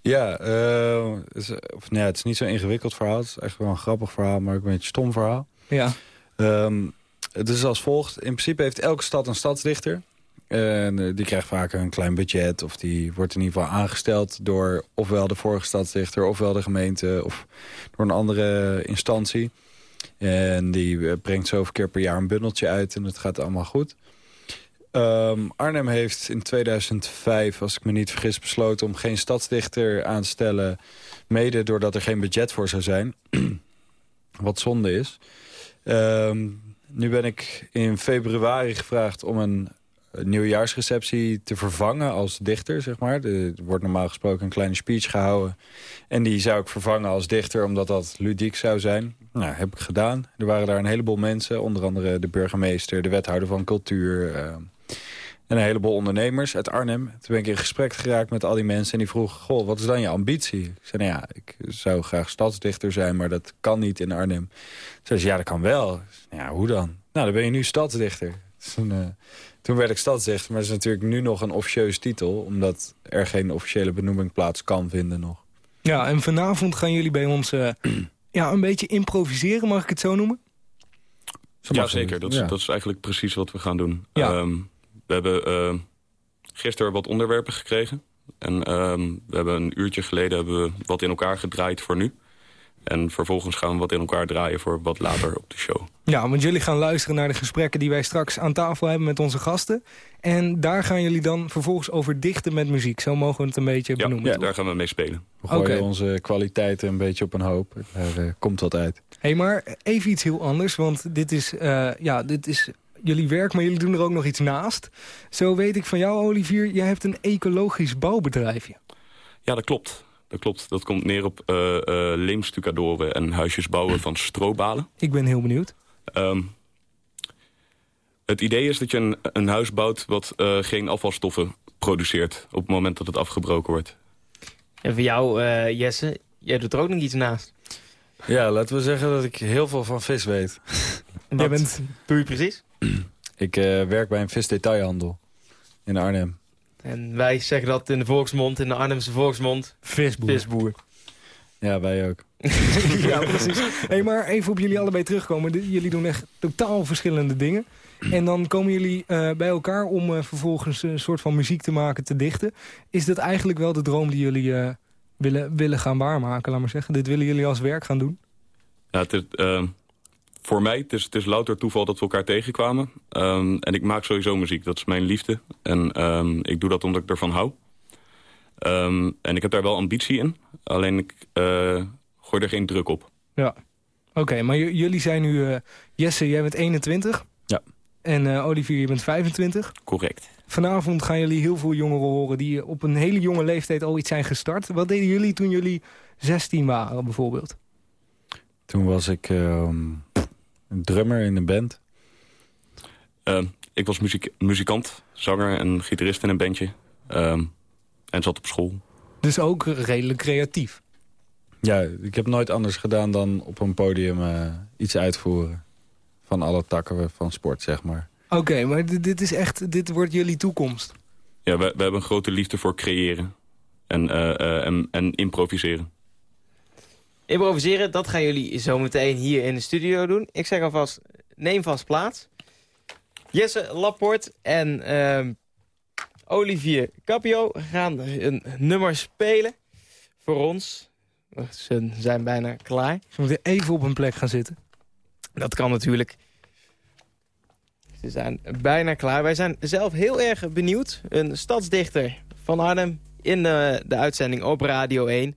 [SPEAKER 9] Ja, eh, het, is, of, nee, het is niet zo'n ingewikkeld verhaal. Het is echt wel een grappig verhaal, maar ook een beetje stom verhaal.
[SPEAKER 3] Ja.
[SPEAKER 9] Ehm, het is als volgt. In principe heeft elke stad een stadsdichter. En eh, die krijgt vaak een klein budget. Of die wordt in ieder geval aangesteld door ofwel de vorige stadsdichter... ofwel de gemeente of door een andere instantie. En die eh, brengt zoveel keer per jaar een bundeltje uit. En dat gaat allemaal goed. Ehm, Arnhem heeft in 2005, als ik me niet vergis, besloten... om geen stadsdichter aan te stellen. Mede doordat er geen budget voor zou zijn. <clears throat> Wat zonde is. Ehm, nu ben ik in februari gevraagd om een nieuwjaarsreceptie te vervangen als dichter, zeg maar. Er wordt normaal gesproken een kleine speech gehouden. En die zou ik vervangen als dichter, omdat dat ludiek zou zijn. Nou, heb ik gedaan. Er waren daar een heleboel mensen, onder andere de burgemeester, de wethouder van cultuur... eh, en een heleboel ondernemers uit Arnhem. Toen ben ik in gesprek geraakt met al die mensen. En die vroegen, goh, wat is dan je ambitie? Ik zei, nou ja, ik zou graag stadsdichter zijn, maar dat kan niet in Arnhem. Zei ze, ja, dat kan wel. Zei, Ja, hoe dan? Nou, dan ben je nu stadsdichter. Toen, eh, toen werd ik stadsdichter, maar het is natuurlijk nu nog een officieuze titel... omdat er geen officiële benoeming plaats kan vinden nog.
[SPEAKER 3] Ja, en vanavond gaan jullie bij ons eh, <clears throat> ja, een beetje improviseren, mag ik het zo noemen?
[SPEAKER 9] Zo
[SPEAKER 10] Ja,
[SPEAKER 9] mag het.
[SPEAKER 10] zeker. Dat is,
[SPEAKER 9] Ja.
[SPEAKER 10] dat is eigenlijk precies wat we gaan doen.
[SPEAKER 3] Ja.
[SPEAKER 10] Ehm, we hebben eh, gisteren wat onderwerpen gekregen. En ehm, we hebben een uurtje geleden hebben we wat in elkaar gedraaid voor nu. En vervolgens gaan we wat in elkaar draaien voor wat later op de show.
[SPEAKER 3] Ja, want jullie gaan luisteren naar de gesprekken die wij straks aan tafel hebben met onze gasten. En daar gaan jullie dan vervolgens over dichten met muziek. Zo mogen we het een beetje
[SPEAKER 10] Ja,
[SPEAKER 3] benoemen.
[SPEAKER 10] ja, daar gaan we mee spelen.
[SPEAKER 9] We gooien onze kwaliteiten een beetje op een hoop. Daar eh, komt wat uit.
[SPEAKER 3] hey, maar even iets heel anders, want dit is, eh, ja, dit is jullie werk, maar jullie doen er ook nog iets naast. Zo weet ik van jou, Olivier, jij hebt een ecologisch bouwbedrijfje.
[SPEAKER 10] Ja, dat klopt. Dat klopt. Dat komt neer op eh eh, leemstucadoren en huisjes bouwen van strobalen.
[SPEAKER 3] Ik ben heel benieuwd.
[SPEAKER 10] Ehm, het idee is dat je een, een huis bouwt wat eh, geen afvalstoffen produceert... op het moment dat het afgebroken wordt.
[SPEAKER 4] En voor jou, eh, Jesse, jij doet er ook nog iets naast.
[SPEAKER 9] Ja, laten we zeggen dat ik heel veel van vis weet. <laughs>
[SPEAKER 3] Jij bent...
[SPEAKER 4] doe je precies?
[SPEAKER 9] Ik eh, werk bij een visdetailhandel in Arnhem.
[SPEAKER 4] En wij zeggen dat in de volksmond, in de Arnhemse volksmond.
[SPEAKER 3] Visboer.
[SPEAKER 4] Visboer.
[SPEAKER 9] Ja, wij ook. <laughs>
[SPEAKER 3] ja, precies. Hey, maar even op jullie allebei terugkomen. De- jullie doen echt totaal verschillende dingen. En dan komen jullie eh, bij elkaar om eh, vervolgens een soort van muziek te maken, te dichten. Is dat eigenlijk wel de droom die jullie eh, willen, willen gaan waarmaken, laat maar zeggen? Dit willen jullie als werk gaan doen?
[SPEAKER 10] Ja, het ehm, voor mij, het is, het is louter toeval dat we elkaar tegenkwamen. Ehm, en ik maak sowieso muziek, dat is mijn liefde. En ehm, ik doe dat omdat ik ervan hou. Ehm, en ik heb daar wel ambitie in. Alleen ik eh, gooi er geen druk op.
[SPEAKER 3] Ja. Oké, maar jullie zijn nu... eh, Jesse, jij bent 21.
[SPEAKER 9] Ja.
[SPEAKER 3] En eh, Olivier, je bent 25.
[SPEAKER 10] Correct.
[SPEAKER 3] Vanavond gaan jullie heel veel jongeren horen... die op een hele jonge leeftijd al iets zijn gestart. Wat deden jullie toen jullie 16 waren, bijvoorbeeld?
[SPEAKER 9] Toen was ik ehm, een drummer in een band.
[SPEAKER 10] Ehm, ik was muziek, muzikant, zanger en gitarist in een bandje. Ehm, en zat op school.
[SPEAKER 3] Dus ook redelijk creatief.
[SPEAKER 9] Ja, ik heb nooit anders gedaan dan op een podium eh, iets uitvoeren. Van alle takken van sport, zeg maar.
[SPEAKER 3] Oké, maar dit, dit is echt, dit wordt jullie toekomst.
[SPEAKER 10] Ja, we, we hebben een grote liefde voor creëren. En, eh, eh, en, en improviseren.
[SPEAKER 4] Improviseren, dat gaan jullie zo meteen hier in de studio doen. Ik zeg alvast, neem vast plaats. Jesse Lapport en ehm, Olivier Capio gaan een nummer spelen voor ons. Ze zijn bijna klaar.
[SPEAKER 3] Ze moeten even op een plek gaan zitten.
[SPEAKER 4] Dat kan natuurlijk. Ze zijn bijna klaar. Wij zijn zelf heel erg benieuwd. Een stadsdichter van Arnhem in de, de uitzending op Radio 1.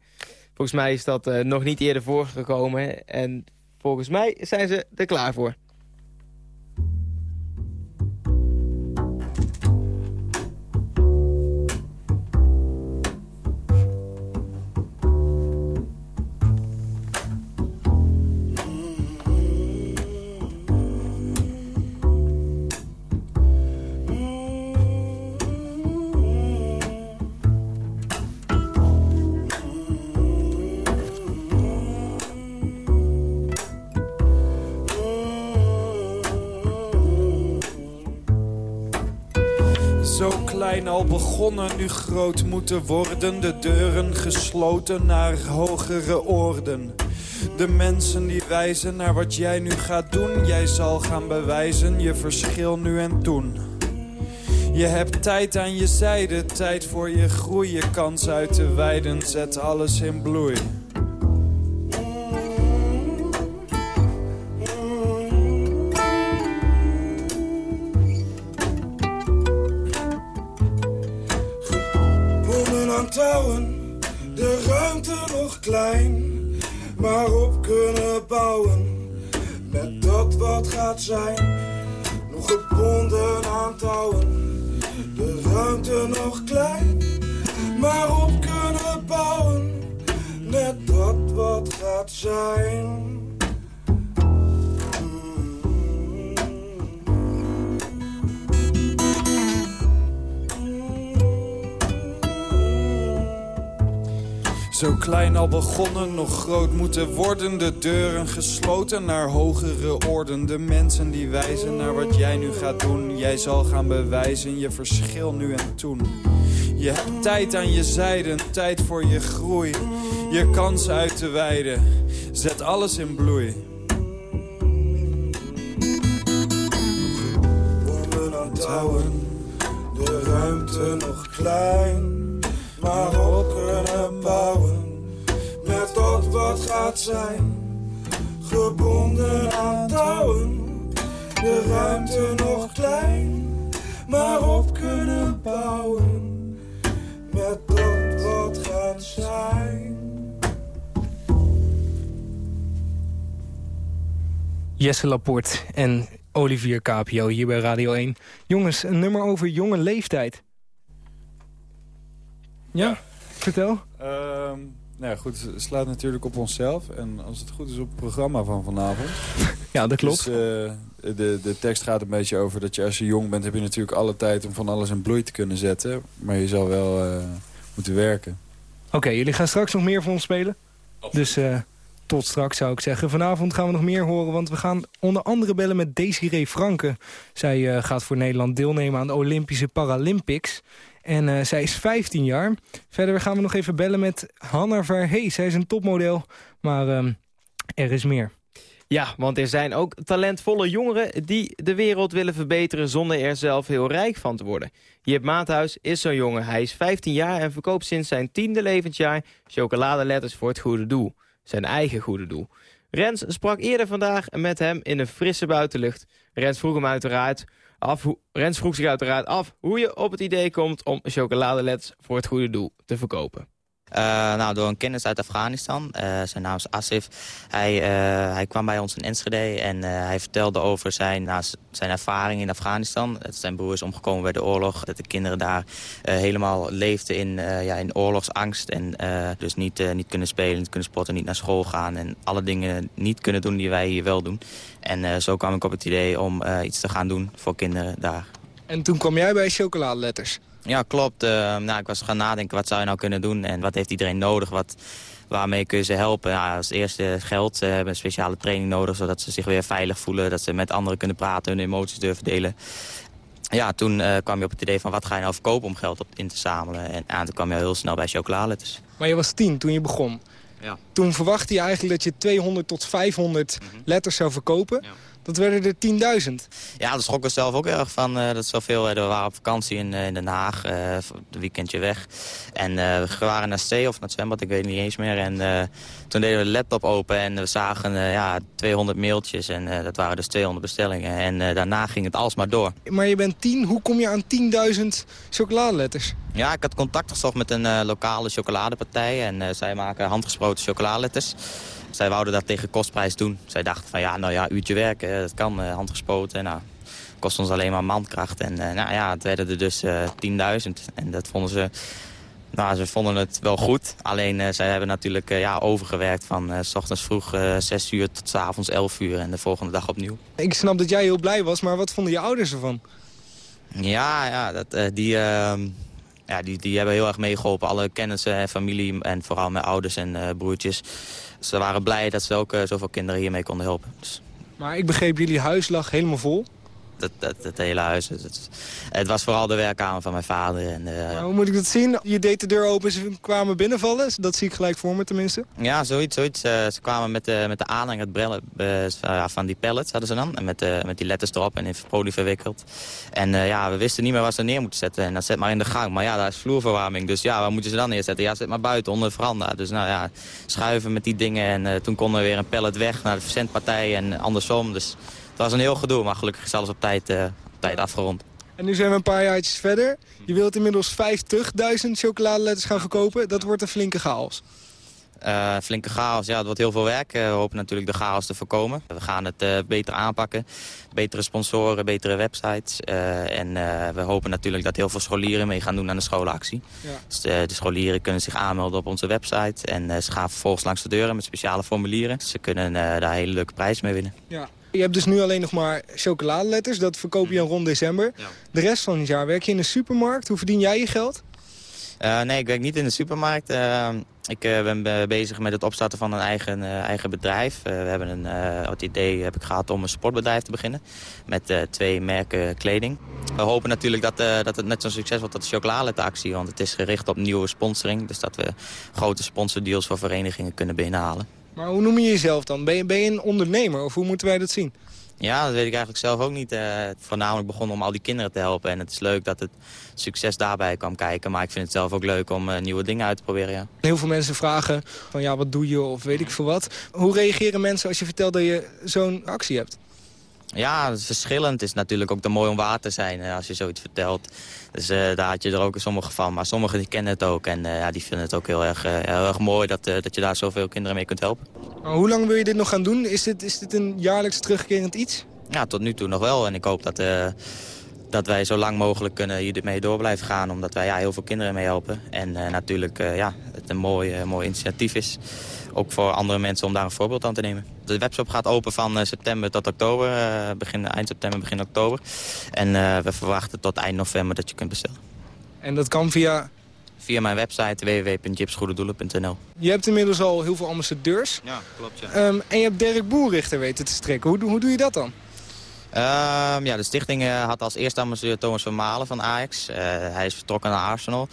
[SPEAKER 4] Volgens mij is dat eh, nog niet eerder voorgekomen. En volgens mij zijn ze er klaar voor.
[SPEAKER 11] Zo klein al begonnen, nu groot moeten worden. De deuren gesloten naar hogere orden. De mensen die wijzen naar wat jij nu gaat doen. Jij zal gaan bewijzen je verschil nu en toen. Je hebt tijd aan je zijde, tijd voor je groei. Je kans uit te wijden, zet alles in bloei.
[SPEAKER 12] Klein, maar op kunnen bouwen met dat wat gaat zijn.
[SPEAKER 11] Zo klein al begonnen, nog groot moeten worden. De deuren gesloten naar hogere orden. De mensen die wijzen naar wat jij nu gaat doen. Jij zal gaan bewijzen je verschil nu en toen. Je hebt tijd aan je zijde, tijd voor je groei. Je kans uit te wijden. Zet alles in bloei.
[SPEAKER 12] Bomen aan touwen, de ruimte nog klein, maar kunnen bouwen met dat gaat zijn. Gebonden aan touwen, de ruimte nog klein, maar op kunnen bouwen met dat wat gaat zijn.
[SPEAKER 3] Jesse Laporte en Olivier Capio hier bij Radio 1. Jongens, een nummer over jonge leeftijd. Ja, vertel.
[SPEAKER 9] Ehm, nou ja, goed, het slaat natuurlijk op onszelf. En als het goed is op het programma van vanavond. <laughs>
[SPEAKER 3] Ja, dat klopt.
[SPEAKER 9] Dus, eh, de, de tekst gaat een beetje over dat je als je jong bent... heb je natuurlijk alle tijd om van alles in bloei te kunnen zetten. Maar je zal wel eh, moeten werken.
[SPEAKER 3] Oké, jullie gaan straks nog meer voor ons spelen. Dus eh, Tot straks zou ik zeggen. Vanavond gaan we nog meer horen, want we gaan onder andere bellen met Desiree Franke. Zij uh, gaat voor Nederland deelnemen aan de Olympische Paralympics. En uh, zij is 15 jaar. Verder gaan we nog even bellen met Hanna Verhees. Zij is een topmodel, maar uh, er is meer.
[SPEAKER 4] Ja, want er zijn ook talentvolle jongeren die de wereld willen verbeteren... zonder er zelf heel rijk van te worden. Jip Maathuis is zo'n jongen. Hij is 15 jaar en verkoopt sinds zijn tiende levensjaar... chocoladeletters voor het goede doel. Zijn eigen goede doel. Rens sprak eerder vandaag met hem in een frisse buitenlucht. Rens vroeg hem uiteraard af, Rens vroeg zich uiteraard af hoe je op het idee komt... om chocoladeletters voor het goede doel te verkopen.
[SPEAKER 13] Uh, nou, door een kennis uit Afghanistan. Uh, zijn naam is Asif. Hij, uh, hij kwam bij ons in Enschede en hij vertelde over zijn, nou, zijn ervaring in Afghanistan. Dat zijn broer is omgekomen bij de oorlog. Dat de kinderen daar helemaal leefden in, ja, in oorlogsangst. En dus niet, niet kunnen spelen, niet kunnen sporten, niet naar school gaan. En alle dingen niet kunnen doen die wij hier wel doen. En zo kwam ik op het idee om iets te gaan doen voor kinderen daar.
[SPEAKER 3] En toen kwam jij bij chocoladeletters?
[SPEAKER 13] Ja, klopt. Uh, nou, ik was gaan nadenken, wat zou je nou kunnen doen en wat heeft iedereen nodig? Wat, waarmee kun je ze helpen? Ja, als eerste geld. Ze hebben een speciale training nodig, zodat ze zich weer veilig voelen. Dat ze met anderen kunnen praten, hun emoties durven delen. Ja, toen uh, kwam je op het idee van wat ga je nou verkopen om geld op in te zamelen. En ja, toen kwam je heel snel bij chocoladeletters.
[SPEAKER 3] Maar je was tien toen je begon.
[SPEAKER 13] Ja.
[SPEAKER 3] Toen verwachtte je eigenlijk dat je 200 tot 500 mm -hmm. letters zou verkopen.
[SPEAKER 13] Ja.
[SPEAKER 3] Dat werden er 10.000.
[SPEAKER 13] Ja, daar schrok ik zelf ook erg van. Uh, dat zoveel. Uh, we waren op vakantie in, uh, in Den Haag, uh, een weekendje weg. En we waren naar zee of naar het zwembad, ik weet niet eens meer. En toen deden we de laptop open en we zagen ja, 200 mailtjes. En dat waren dus 200 bestellingen. En daarna ging het alsmaar door.
[SPEAKER 3] Maar je bent 10, hoe kom je aan 10.000 chocoladeletters?
[SPEAKER 13] Ja, ik had contact gezocht met een lokale chocoladepartij. En zij maken handgesproten chocoladeletters. Zij wouden dat tegen kostprijs doen. Zij dachten van ja, nou ja, uurtje werken, dat kan, uh, handgespoten. Nou, kost ons alleen maar mankracht. En uh, nou ja, het werden er dus uh, 10.000. En dat vonden ze... Nou, ze vonden het wel goed. Alleen zij hebben natuurlijk ja, overgewerkt van s ochtends vroeg 6 uur tot s avonds 11 uur. En de volgende dag opnieuw.
[SPEAKER 3] Ik snap dat jij heel blij was, maar wat vonden je ouders ervan?
[SPEAKER 13] Ja, ja dat, die ehm, ja, die, die hebben heel erg meegeholpen. Alle kennissen en familie en vooral mijn ouders en uh, broertjes. Ze waren blij dat ze ook uh, zoveel kinderen hiermee konden helpen. Dus.
[SPEAKER 3] Maar ik begreep, jullie huis lag helemaal vol?
[SPEAKER 13] Dat, dat, het hele huis. Het, het, was vooral de werkkamer van mijn vader. En, uh,
[SPEAKER 3] hoe moet ik dat zien? Je deed de deur open, ze kwamen binnenvallen? Dat zie ik gelijk voor me tenminste.
[SPEAKER 13] Ja, zoiets. zoiets. Uh, ze kwamen met de, met de aanhang, het brellen uh, van die pallets hadden ze dan. En met, met die letters erop en in folie verwikkeld. En ja, we wisten niet meer waar ze neer moeten zetten. En dat zet maar in de gang. Maar ja, daar is vloerverwarming. Dus ja, waar moeten ze dan neerzetten? Ja, zet maar buiten onder de veranda. Dus nou ja, schuiven met die dingen. En toen konden we weer een pallet weg naar de verzendpartij en andersom. Dus het was een heel gedoe, maar gelukkig is alles op tijd, uh, op tijd afgerond.
[SPEAKER 3] En nu zijn we een paar jaartjes verder. Je wilt inmiddels 50.000 chocoladeletters gaan verkopen. Dat wordt een flinke chaos.
[SPEAKER 13] Uh, flinke chaos, ja, het wordt heel veel werk. Uh, we hopen natuurlijk de chaos te voorkomen. We gaan het uh, beter aanpakken. Betere sponsoren, betere websites. en we hopen natuurlijk dat heel veel scholieren mee gaan doen aan de schoolactie. Ja. Dus de, de, scholieren kunnen zich aanmelden op onze website. En ze gaan vervolgens langs de deuren met speciale formulieren. Ze kunnen daar hele leuke prijzen mee winnen.
[SPEAKER 3] Ja. Je hebt dus nu alleen nog maar chocoladeletters. Dat verkoop je rond december.
[SPEAKER 13] Ja.
[SPEAKER 3] De rest van het jaar werk je in een supermarkt. Hoe verdien jij je geld?
[SPEAKER 13] Uh, nee, ik werk niet in de supermarkt. Uh, ik uh, ben bezig met het opstarten van een eigen, eigen bedrijf. we hebben een, het idee heb ik gehad om een sportbedrijf te beginnen. Met twee merken kleding. We hopen natuurlijk dat, dat het net zo'n succes wordt als de chocoladeleactie. Want het is gericht op nieuwe sponsoring. Dus dat we grote sponsordeals voor verenigingen kunnen binnenhalen.
[SPEAKER 3] Maar hoe noem je jezelf dan? Ben je, ben je een ondernemer of hoe moeten wij dat zien?
[SPEAKER 13] Ja, dat weet ik eigenlijk zelf ook niet. Uh, voornamelijk begonnen om al die kinderen te helpen. En het is leuk dat het succes daarbij kwam kijken. Maar ik vind het zelf ook leuk om uh, nieuwe dingen uit te proberen, ja.
[SPEAKER 3] Heel veel mensen vragen van ja, wat doe je of weet ik veel wat. Hoe reageren mensen als je vertelt dat je zo'n actie hebt?
[SPEAKER 13] Ja, het is verschillend. Het is natuurlijk ook te mooi om waar te zijn als je zoiets vertelt. Dus uh, daar had je er ook sommige van. Maar sommigen die kennen het ook. En uh, ja, die vinden het ook heel erg, uh, heel erg mooi dat, dat je daar zoveel kinderen mee kunt helpen.
[SPEAKER 3] Maar hoe lang wil je dit nog gaan doen? Is dit, is dit een jaarlijks terugkerend iets?
[SPEAKER 13] Ja, tot nu toe nog wel. En ik hoop dat, dat wij zo lang mogelijk kunnen hiermee door blijven gaan. Omdat wij ja, heel veel kinderen mee helpen. En natuurlijk ja, het een mooi, mooi initiatief is ook voor andere mensen om daar een voorbeeld aan te nemen. De webshop gaat open van uh, september tot oktober, uh, begin, eind september, begin oktober. En uh, we verwachten tot eind november dat je kunt bestellen.
[SPEAKER 3] En dat kan via
[SPEAKER 13] via mijn website www.jipsgoededoelen.nl.
[SPEAKER 3] Je hebt inmiddels al heel veel ambassadeurs.
[SPEAKER 13] Ja, klopt ja.
[SPEAKER 3] Ehm, en je hebt Dirk Boerrichter weten te strekken. Hoe, doe- hoe doe je dat dan?
[SPEAKER 13] Ehm, ja, de stichting eh, had als eerste ambassadeur Thomas van Malen van Ajax. Eh, hij is vertrokken naar Arsenal.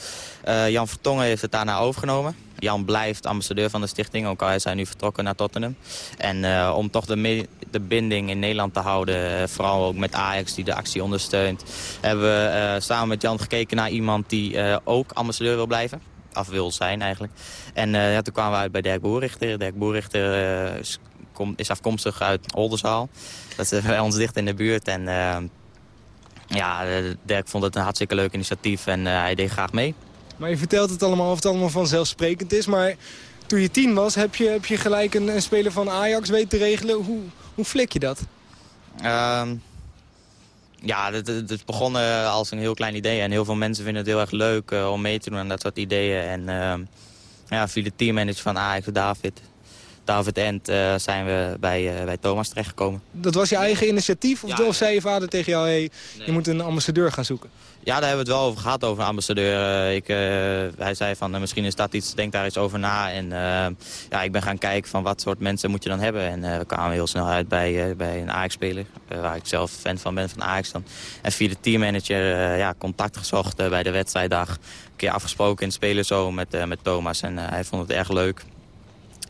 [SPEAKER 13] Eh, Jan Vertongen heeft het daarna overgenomen. Jan blijft ambassadeur van de stichting, ook al is hij nu vertrokken naar Tottenham. En om toch de, de binding in Nederland te houden, vooral ook met Ajax die de actie ondersteunt... hebben we samen met Jan gekeken naar iemand die ook ambassadeur wil blijven. Of wil zijn eigenlijk. En ja, toen kwamen we uit bij Dirk Boerrichter. Dirk Boerrichter eh, is, is afkomstig uit Oldenzaal. Dat is bij ons dicht in de buurt. En eh, ja, eh, Dirk vond het een hartstikke leuk initiatief en eh, hij deed graag mee.
[SPEAKER 3] Maar je vertelt het allemaal of het allemaal vanzelfsprekend is. Maar toen je tien was, heb je, heb je gelijk een, een speler van Ajax weten te regelen. Hoe, hoe flik je dat?
[SPEAKER 13] Ehm, ja, het, het is begonnen als een heel klein idee. En heel veel mensen vinden het heel erg leuk eh, om mee te doen aan dat soort ideeën. En ehm, ja, via de teammanager van Ajax, David, David Ent, eh, zijn we bij, eh, bij Thomas terechtgekomen.
[SPEAKER 3] Dat was je eigen initiatief? Of,
[SPEAKER 13] Ja,
[SPEAKER 3] of zei je vader tegen jou, hey, je moet een ambassadeur gaan zoeken?
[SPEAKER 13] Ja, daar hebben we het wel over gehad, over een ambassadeur. Eh, ik, hij zei van, misschien is dat iets, denk daar eens over na. En ja, ik ben gaan kijken van wat soort mensen moet je dan hebben. En we kwamen heel snel uit bij, bij een Ajax-speler, waar ik zelf fan van ben, van Ajax dan. En via de teammanager ja, contact gezocht bij de wedstrijddag. Een keer afgesproken in het spelerzo met, met Thomas en hij vond het erg leuk.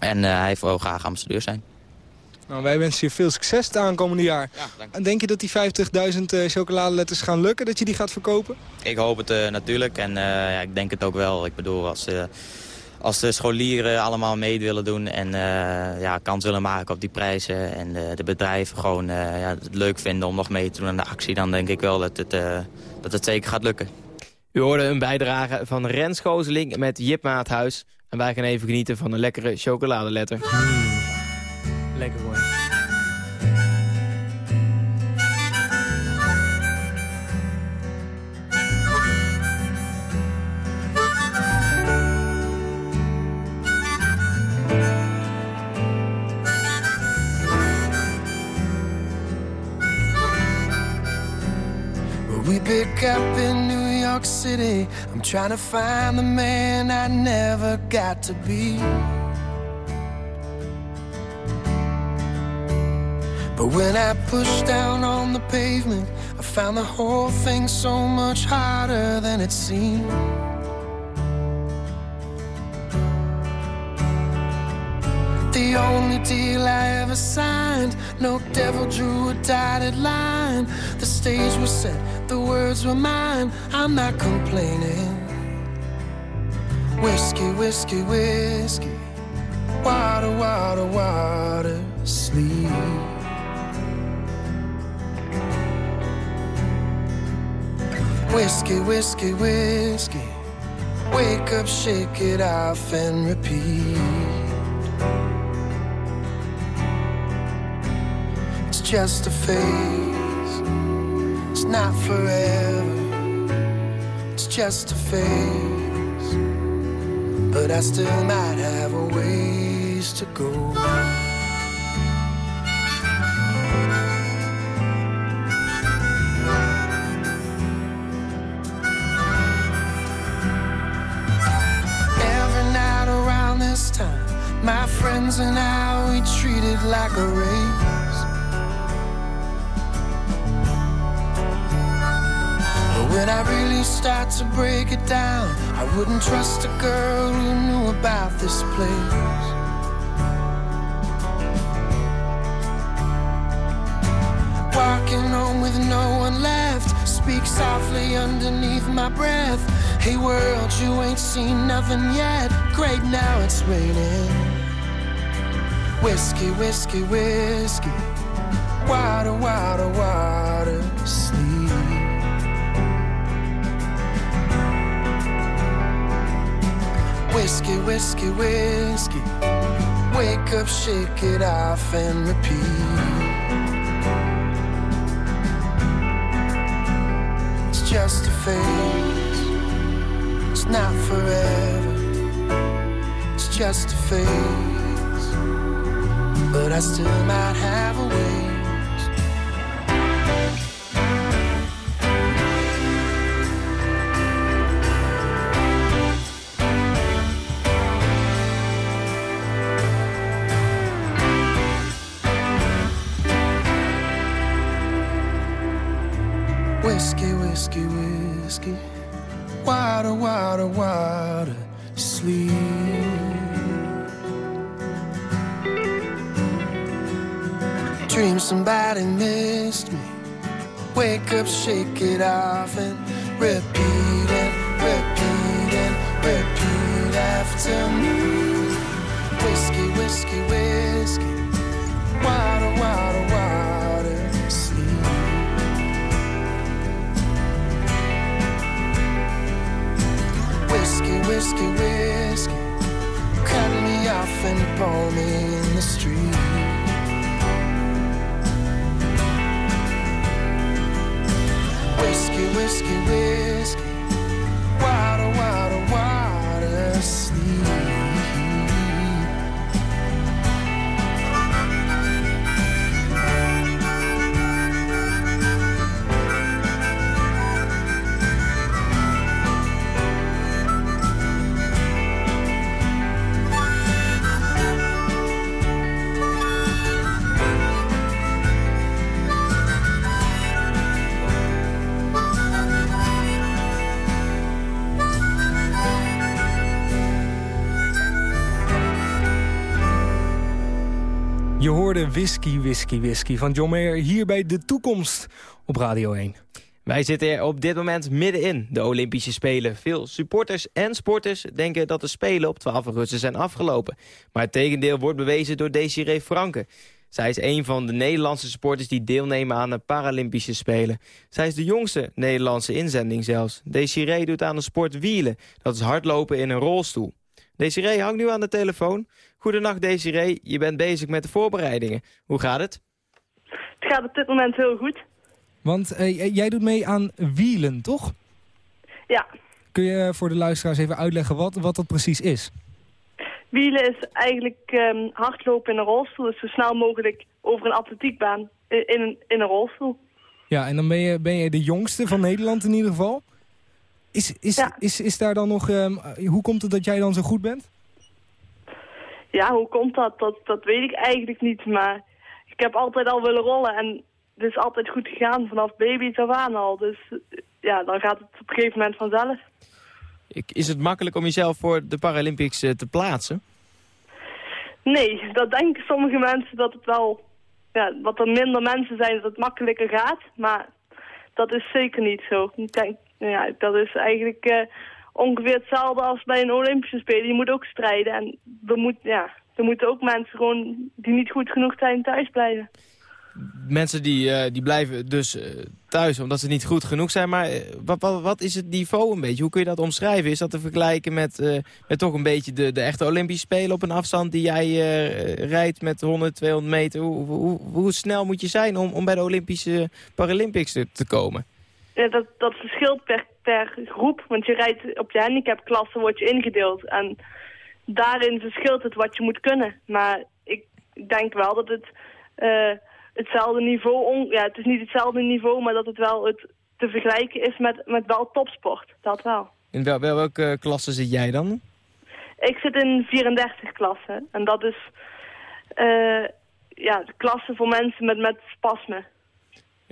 [SPEAKER 13] En eh, hij wil graag ambassadeur zijn.
[SPEAKER 3] Nou, wij wensen je veel succes het aankomende jaar. en denk je dat die 50.000 eh, chocoladeletters gaan lukken, dat je die gaat verkopen?
[SPEAKER 13] Ik hoop het eh, natuurlijk en eh, ja, ik denk het ook wel. Ik bedoel, als, eh, als de scholieren allemaal mee willen doen en eh, ja, kans willen maken op die prijzen... en de, de bedrijven gewoon eh, ja, het leuk vinden om nog mee te doen aan de actie... dan denk ik wel dat het, eh, dat het zeker gaat lukken.
[SPEAKER 4] U hoorde een bijdrage van Rens Gooseling met Jip Maathuis. En wij gaan even genieten van een lekkere chocoladeletter.
[SPEAKER 3] Lekker hoor.
[SPEAKER 14] We pick up in New York City. I'm trying to find the man I never got to be. But when I pushed down on the pavement, I found the whole thing so much harder than it seemed. The only deal I ever signed, no devil drew a dotted line. The stage was set, the words were mine. I'm not complaining. Whiskey, whiskey, whiskey. Water, water, water, sleep. Whiskey, whiskey, whiskey. Wake up, shake it off, and repeat. It's just a phase. Not forever. It's just a phase. But I still might have a ways to go. Every night around this time, my friends and I, we treat it like a race. When I really start to break it down, I wouldn't trust a girl who knew about this place. Walking home with no one left, speak softly underneath my breath. Hey world, you ain't seen nothing yet. Great, now it's raining. Whiskey, whiskey, whiskey. Water, water, water, sleep. Whiskey, whiskey, whiskey. Wake up, shake it off, and repeat. It's just a phase. It's not forever. It's just a phase. But I still might have a ways. Somebody missed me. Wake up, shake it off and repeat it, repeat it, repeat after me. Whiskey, whiskey, whiskey. Water, water, water. Sleep. Whiskey, whiskey, whiskey. Cut me off and pour me
[SPEAKER 3] hoorde Whisky, Whisky, Whisky van John Mayer hier bij De Toekomst op Radio 1.
[SPEAKER 4] Wij zitten er op dit moment middenin, de Olympische Spelen. Veel supporters en sporters denken dat de Spelen op 12 augustus zijn afgelopen. Maar het tegendeel wordt bewezen door Desiree Franke. Zij is een van de Nederlandse sporters die deelnemen aan de Paralympische Spelen. Zij is de jongste Nederlandse inzending zelfs. Desiree doet aan de sport wielen. Dat is hardlopen in een rolstoel. Desiree hangt nu aan de telefoon. Goedenacht Desiree, je bent bezig met de voorbereidingen. Hoe gaat het?
[SPEAKER 15] Het gaat op dit moment heel goed.
[SPEAKER 3] Want eh, jij doet mee aan wielen, toch?
[SPEAKER 15] Ja,
[SPEAKER 3] Kun je voor de luisteraars even uitleggen wat, wat dat precies is?
[SPEAKER 15] wielen is eigenlijk ehm, hardlopen in een rolstoel. Dus zo snel mogelijk over een atletiekbaan in, in, een, in een rolstoel.
[SPEAKER 3] Ja, en dan ben je, ben je de jongste van Nederland in ieder geval. Is, is, is, is daar dan nog... ehm, hoe komt het dat jij dan zo goed bent?
[SPEAKER 15] Ja, hoe komt dat? dat? Dat weet ik eigenlijk niet. Maar ik heb altijd al willen rollen. En het is altijd goed gegaan vanaf baby af aan al. Dus ja, dan gaat het op een gegeven moment vanzelf.
[SPEAKER 4] Ik- Is het makkelijk om jezelf voor de Paralympics eh, te plaatsen?
[SPEAKER 15] Nee, dat denken sommige mensen dat het wel... Ja, dat er minder mensen zijn, dat het makkelijker gaat. Maar dat is zeker niet zo. Ik denk, ja, dat is eigenlijk eh, ongeveer hetzelfde als bij een Olympische Spelen. Je moet ook strijden. En er, moet, ja, er moeten ook mensen gewoon die niet goed genoeg zijn thuis blijven.
[SPEAKER 4] Mensen die, eh, die blijven dus eh, thuis omdat ze niet goed genoeg zijn. Maar eh, wat, wat, wat is het niveau een beetje? Hoe kun je dat omschrijven? Is dat te vergelijken met, met toch een beetje de, de echte Olympische Spelen op een afstand die jij rijdt met 100, 200 meter? Hoe, hoe, hoe snel moet je zijn om, om bij de Olympische Paralympics te, te komen?
[SPEAKER 15] Ja, dat, dat verschilt per, per groep. Want je rijdt op je handicapklasse word je ingedeeld. En daarin verschilt het wat je moet kunnen. Maar ik denk wel dat het eh, hetzelfde niveau... Ja, het is niet hetzelfde niveau, maar dat het wel het te vergelijken is met, met wel topsport. Dat wel.
[SPEAKER 4] In wel, wel- welke klasse zit jij dan?
[SPEAKER 15] Ik zit in 34 klasse. En dat is eh, ja, de klasse voor mensen met, met spasmen.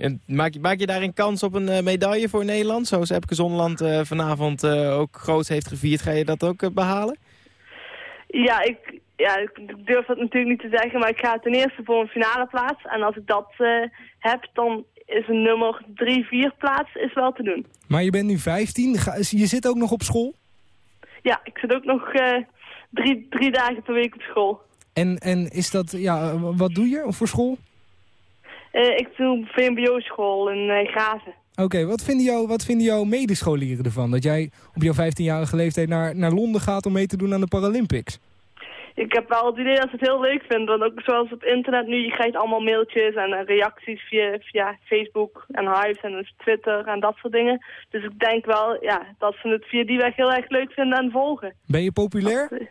[SPEAKER 4] En maak, je, maak je daarin kans op een eh, medaille voor Nederland? Zoals Epke Zonderland eh, vanavond eh, ook groot heeft gevierd. Ga je dat ook eh, behalen?
[SPEAKER 15] Ja ik, ja, ik durf dat natuurlijk niet te zeggen, maar ik ga ten eerste voor een finale plaats. En als ik dat eh, heb, dan is een nummer 3-4 plaats is wel te doen.
[SPEAKER 3] Maar je bent nu 15. Ga- Je zit ook nog op school?
[SPEAKER 15] Ja, ik zit ook nog eh, drie, drie dagen per week op school.
[SPEAKER 3] En, en is dat, ja, wat doe je voor school?
[SPEAKER 15] Eh, ik doe VMBO-school in eh, Graven.
[SPEAKER 3] Oké, wat, vinden jou, wat vinden jouw medescholieren ervan? Dat jij op jouw 15-jarige leeftijd naar, naar Londen gaat om mee te doen aan de Paralympics?
[SPEAKER 15] Ik heb wel het idee dat ze het heel leuk vinden. Want ook zoals op internet nu, je krijgt allemaal mailtjes en eh, reacties via, via Facebook en Hives en dus Twitter en dat soort dingen. Dus ik denk wel ja, dat ze het via die weg heel erg leuk vinden en volgen.
[SPEAKER 3] Ben je populair?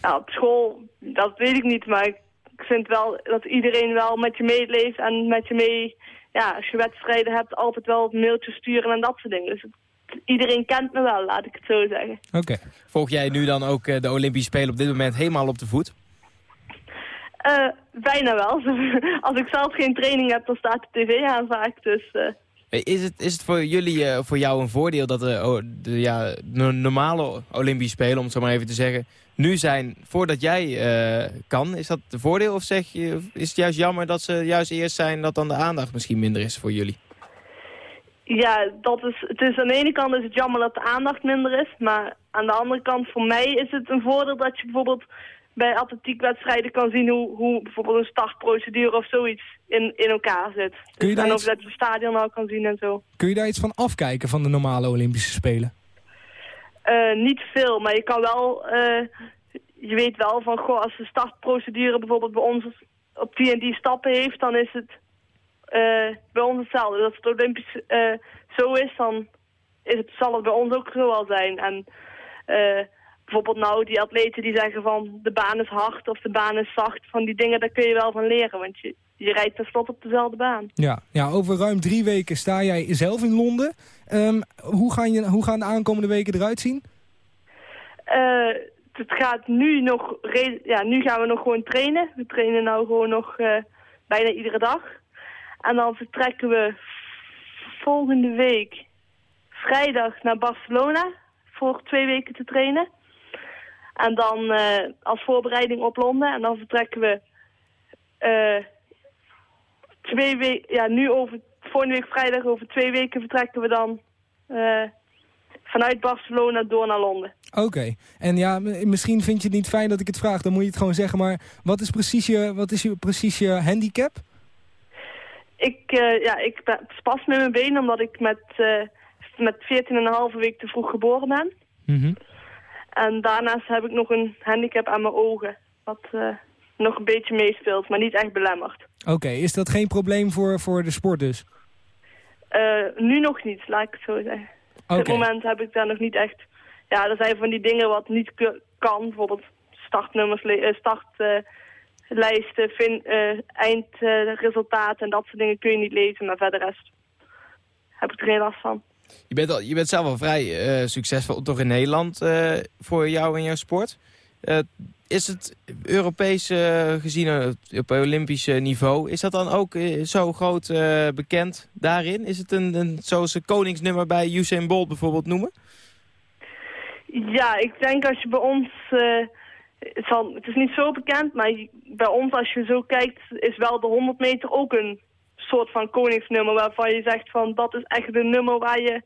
[SPEAKER 15] Nou, op school, dat weet ik niet, maar ik ik vind wel dat iedereen wel met je meeleeft en met je mee, ja, als je wedstrijden hebt, altijd wel mailtjes sturen en dat soort dingen. Dus iedereen kent me wel, laat ik het zo zeggen.
[SPEAKER 3] Oké.
[SPEAKER 4] Volg jij nu dan ook eh, de Olympische Spelen op dit moment helemaal op de voet?
[SPEAKER 15] Eh, bijna wel. <laughs> Als ik zelf geen training heb, dan staat de tv aan vaak, dus... eh,
[SPEAKER 4] Is het, is het voor jullie, eh, voor jou een voordeel dat de, oh, de ja, no- normale Olympische Spelen, om het zo maar even te zeggen, nu zijn voordat jij eh, kan? Is dat een voordeel of zeg je, is het juist jammer dat ze juist eerst zijn dat dan de aandacht misschien minder is voor jullie?
[SPEAKER 15] Ja, dat is, het is aan de ene kant is het jammer dat de aandacht minder is. Maar aan de andere kant voor mij is het een voordeel dat je bijvoorbeeld bij atletiekwedstrijden kan zien hoe, hoe bijvoorbeeld een startprocedure of zoiets in, in elkaar zit.
[SPEAKER 3] Kun je
[SPEAKER 15] Dus,
[SPEAKER 3] daar
[SPEAKER 15] en
[SPEAKER 3] iets-
[SPEAKER 15] dat je het stadion al kan zien en zo.
[SPEAKER 3] Kun je daar iets van afkijken van de normale Olympische Spelen?
[SPEAKER 15] Eh, niet veel, maar je kan wel, eh, je weet wel van, goh, als de startprocedure bijvoorbeeld bij ons op die en die stappen heeft, dan is het eh, bij ons hetzelfde. Als het Olympisch zo is, dan is het, zal het bij ons ook zo wel zijn. En eh, bijvoorbeeld nou, die atleten die zeggen van, de baan is hard of de baan is zacht, van die dingen, daar kun je wel van leren, want je, je rijdt tenslotte op dezelfde baan.
[SPEAKER 3] Ja, ja, over ruim drie weken sta jij zelf in Londen. Ehm, hoe, gaan je, hoe gaan de aankomende weken eruit zien?
[SPEAKER 15] Eh, het gaat nu nog, ja, nu gaan we nog gewoon trainen. We trainen nou gewoon nog eh, bijna iedere dag. En dan vertrekken we volgende week vrijdag naar Barcelona voor twee weken te trainen. En dan eh, als voorbereiding op Londen. En dan vertrekken we eh, twee weken, ja, nu over, volgende week vrijdag over twee weken vertrekken we dan eh, vanuit Barcelona door naar Londen.
[SPEAKER 3] Oké, en ja, misschien vind je het niet fijn dat ik het vraag, dan moet je het gewoon zeggen. Maar wat is precies je, wat is je, precies je handicap?
[SPEAKER 15] Ik, ja, ik spas met mijn benen omdat ik met, met 14,5 week te vroeg geboren ben.
[SPEAKER 3] Mhm.
[SPEAKER 15] En daarnaast heb ik nog een handicap aan mijn ogen. Wat eh, nog een beetje meespeelt, maar niet echt belemmerd.
[SPEAKER 3] Oké, is dat geen probleem voor, voor de sport dus?
[SPEAKER 15] Eh, nu nog niet, laat ik het zo zeggen. Op dit moment heb ik daar nog niet echt... Ja, er zijn van die dingen wat niet kan. Bijvoorbeeld startnummers, eh, startlijsten, eindresultaten en dat soort dingen kun je niet lezen. Maar verder rest heb ik er geen last van.
[SPEAKER 4] Je bent, al, je bent zelf al vrij eh, succesvol toch in Nederland eh, voor jou en jouw sport. Eh, is het Europees gezien op Olympisch eh, niveau, is dat dan ook zo groot bekend daarin? Is het een, een zoals ze koningsnummer bij Usain Bolt bijvoorbeeld noemen?
[SPEAKER 15] Ja, ik denk als je bij ons... eh, het, is niet zo bekend, maar bij ons als je zo kijkt... is wel de 100 meter ook een soort van koningsnummer... waarvan je zegt van dat is echt een nummer waar je...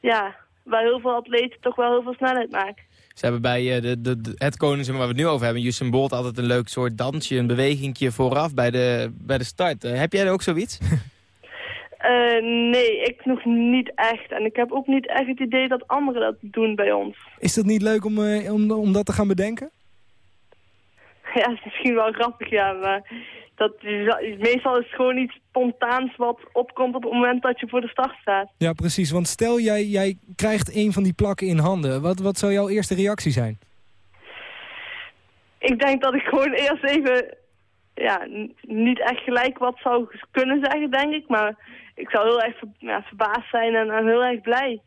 [SPEAKER 15] Ja, waar heel veel atleten toch wel heel veel snelheid maken.
[SPEAKER 4] Ze hebben bij eh, de, de, de- het koningsnummer waar we het nu over hebben, Usain Bolt, altijd een leuk soort dansje, een bewegingje vooraf bij de, bij de start. Eh, heb jij er ook zoiets? <laughs>
[SPEAKER 15] Eh, nee, ik nog niet echt. En ik heb ook niet echt het idee dat anderen dat doen bij ons.
[SPEAKER 3] Is dat niet leuk om, eh, om, om dat te gaan bedenken? <laughs>
[SPEAKER 15] Ja, is misschien wel grappig, ja, maar dat, meestal is het gewoon iets spontaans wat opkomt op het moment dat je voor de start staat.
[SPEAKER 3] Ja, precies. Want stel jij, jij krijgt een van die plakken in handen. Wat, wat zou jouw eerste reactie zijn?
[SPEAKER 15] Ik denk dat ik gewoon eerst even, ja, niet echt gelijk wat zou kunnen zeggen, denk ik. Maar ik zou heel erg ver- ja, verbaasd zijn en, en heel erg blij.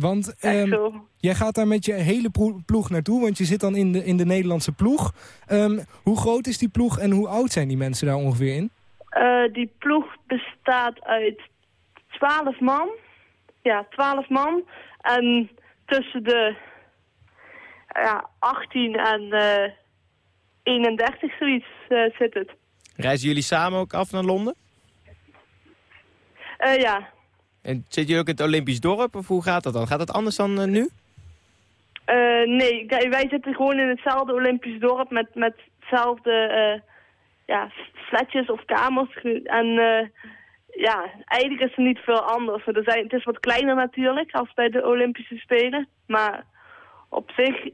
[SPEAKER 3] Want ehm, jij gaat daar met je hele ploeg naartoe, want je zit dan in de, in de Nederlandse ploeg. Ehm, hoe groot is die ploeg en hoe oud zijn die mensen daar ongeveer in?
[SPEAKER 15] Eh, die ploeg bestaat uit 12 man. Ja, 12 man. En tussen de ja, 18 en eh 31 zoiets eh, zit het.
[SPEAKER 4] Reizen jullie samen ook af naar Londen?
[SPEAKER 15] Eh, ja,
[SPEAKER 4] En zitten jullie ook in het Olympisch dorp of hoe gaat dat dan? Gaat dat anders dan eh, nu?
[SPEAKER 15] Eh, nee, wij zitten gewoon in hetzelfde Olympisch dorp met, met hetzelfde eh, ja, flatjes of kamers. En ja, eigenlijk is er niet veel anders. Er zijn, het is wat kleiner natuurlijk als bij de Olympische Spelen. Maar op zich,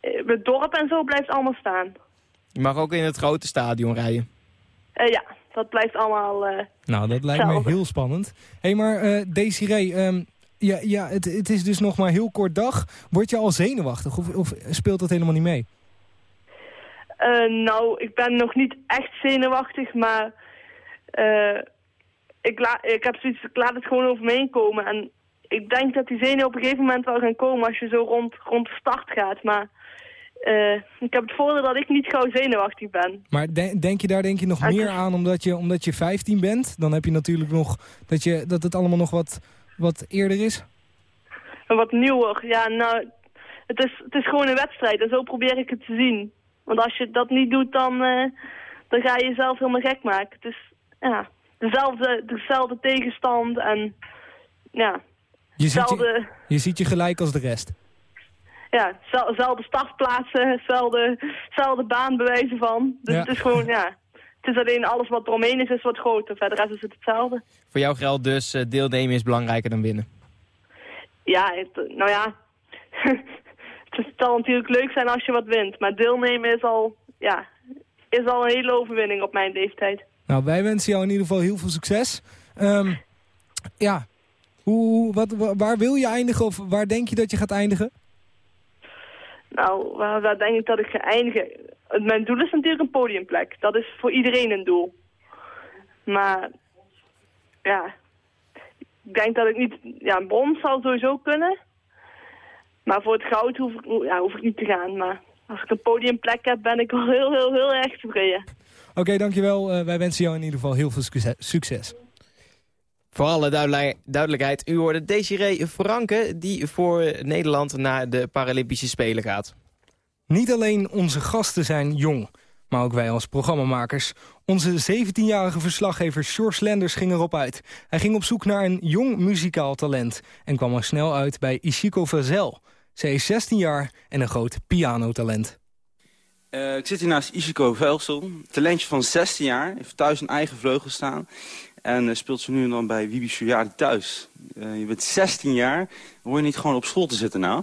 [SPEAKER 15] het dorp en zo blijft allemaal staan.
[SPEAKER 4] Je mag ook in het grote stadion rijden.
[SPEAKER 15] Ja, dat blijft allemaal... eh,
[SPEAKER 3] Nou, dat lijkt me
[SPEAKER 15] Hetzelfde.
[SPEAKER 3] heel spannend. Hé, hey, maar eh Desiree, ehm, ja, ja, het, het is dus nog maar heel kort dag. Word je al zenuwachtig of, of speelt dat helemaal niet mee?
[SPEAKER 15] Eh, nou, ik ben nog niet echt zenuwachtig, maar ik, la ik heb zoiets, ik laat het gewoon over me heen komen. En ik denk dat die zenuwen op een gegeven moment wel gaan komen als je zo rond, rond de start gaat. Maar eh, ik heb het voordeel dat ik niet gauw zenuwachtig ben.
[SPEAKER 3] Maar de- denk je daar denk je nog meer aan omdat je, omdat je 15 bent? Dan heb je natuurlijk nog dat, je, dat het allemaal nog wat, wat eerder is.
[SPEAKER 15] En wat nieuwer. Ja, nou, het is, het is gewoon een wedstrijd en zo probeer ik het te zien. Want als je dat niet doet, dan, eh, dan ga je jezelf helemaal gek maken. Het is, ja, dezelfde, dezelfde tegenstand en, ja,
[SPEAKER 3] Je ziet je, je ziet je gelijk als de rest.
[SPEAKER 15] Ja, zel- dezelfde startplaatsen, dezelfde baan bewijzen van. Dus
[SPEAKER 3] Ja.
[SPEAKER 15] het is gewoon, ja, het is alleen alles wat eromheen is, is wat groter. Verder is het hetzelfde.
[SPEAKER 4] Voor jou geldt dus, eh, deelnemen is belangrijker dan winnen.
[SPEAKER 15] Ja, het, nou ja, <laughs> het zal natuurlijk leuk zijn als je wat wint. Maar deelnemen is al, ja, is al een hele overwinning op mijn leeftijd.
[SPEAKER 3] Nou, wij wensen jou in ieder geval heel veel succes. Ehm, ja, hoe, wat, wa- waar wil je eindigen of waar denk je dat je gaat eindigen?
[SPEAKER 15] Nou, waar, denk ik dat ik ga eindigen? Mijn doel is natuurlijk een podiumplek. Dat is voor iedereen een doel. Maar, ja, ik denk dat ik niet... Ja, een brons zou sowieso kunnen. Maar voor het goud hoef ik, ja, hoef ik niet te gaan. Maar als ik een podiumplek heb, ben ik wel <laughs> heel, heel, heel erg tevreden.
[SPEAKER 3] Oké, dankjewel. Eh, wij wensen jou in ieder geval heel veel succes.
[SPEAKER 4] Voor alle duidelijk- duidelijkheid, u hoorde Desiree Franke... die voor Nederland naar de Paralympische Spelen gaat.
[SPEAKER 3] Niet alleen onze gasten zijn jong, maar ook wij als programmamakers. Onze 17-jarige verslaggever George Lenders ging erop uit. Hij ging op zoek naar een jong muzikaal talent... en kwam er snel uit bij Ishiko Vazel. Zij is 16 jaar en een groot pianotalent.
[SPEAKER 16] Eh, ik zit hier naast Ishiko Velsel, talentje van 16 jaar, heeft thuis een eigen vleugel staan. En eh, speelt ze nu en dan bij Wibi Sujari thuis. Eh, je bent 16 jaar, hoor je niet gewoon op school te zitten nou?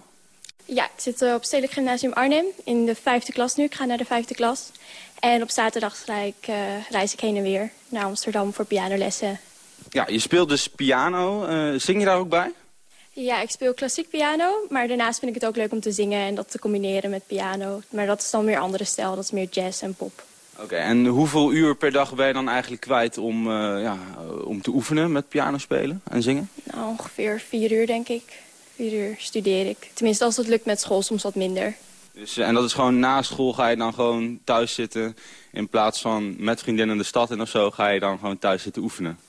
[SPEAKER 17] Ja, ik zit eh, op Stedelijk Gymnasium Arnhem in de vijfde klas nu. Ik ga naar de vijfde klas. En op zaterdag ik, reis ik heen en weer naar Amsterdam voor pianolessen.
[SPEAKER 16] Ja, je speelt dus piano, zing je daar ook bij?
[SPEAKER 17] Ja, ik speel klassiek piano, maar daarnaast vind ik het ook leuk om te zingen en dat te combineren met piano. Maar dat is dan weer andere stijl, dat is meer jazz en pop.
[SPEAKER 16] Oké, en hoeveel uur per dag ben je dan eigenlijk kwijt om, eh, ja, om te oefenen met piano spelen en zingen?
[SPEAKER 17] Nou, ongeveer vier uur denk ik. Vier uur studeer ik. Tenminste, als het lukt met school, soms wat minder.
[SPEAKER 16] Dus, eh, en dat is gewoon na school ga je dan gewoon thuis zitten... in plaats van met vriendinnen de stad in of zo... ga je dan gewoon thuis zitten oefenen.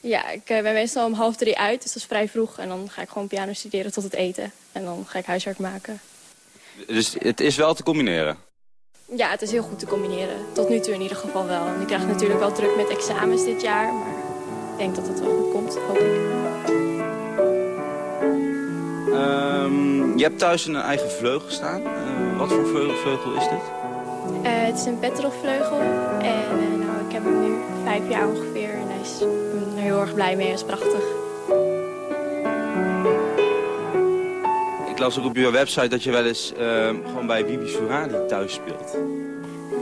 [SPEAKER 17] Ja, ik eh, ben meestal om half drie uit, dus dat is vrij vroeg. En dan ga ik gewoon piano studeren tot het eten. En dan ga ik huiswerk maken.
[SPEAKER 16] Dus het is wel te combineren.
[SPEAKER 17] Ja, het is heel goed te combineren. Tot nu toe in ieder geval wel. En ik krijg natuurlijk wel druk met examens dit jaar. Maar ik denk dat het wel goed komt, hoop ik.
[SPEAKER 16] Ehm, je hebt thuis een eigen vleugel staan. Eh, wat voor vleugel, is dit?
[SPEAKER 17] Eh, het is een petrolvleugel. En eh, nou, ik heb hem nu vijf jaar ongeveer. En hij is, er heel erg blij mee. Hij is prachtig.
[SPEAKER 16] Las ook op je website dat je wel eens ehm, gewoon bij Bibi Suradi thuis speelt.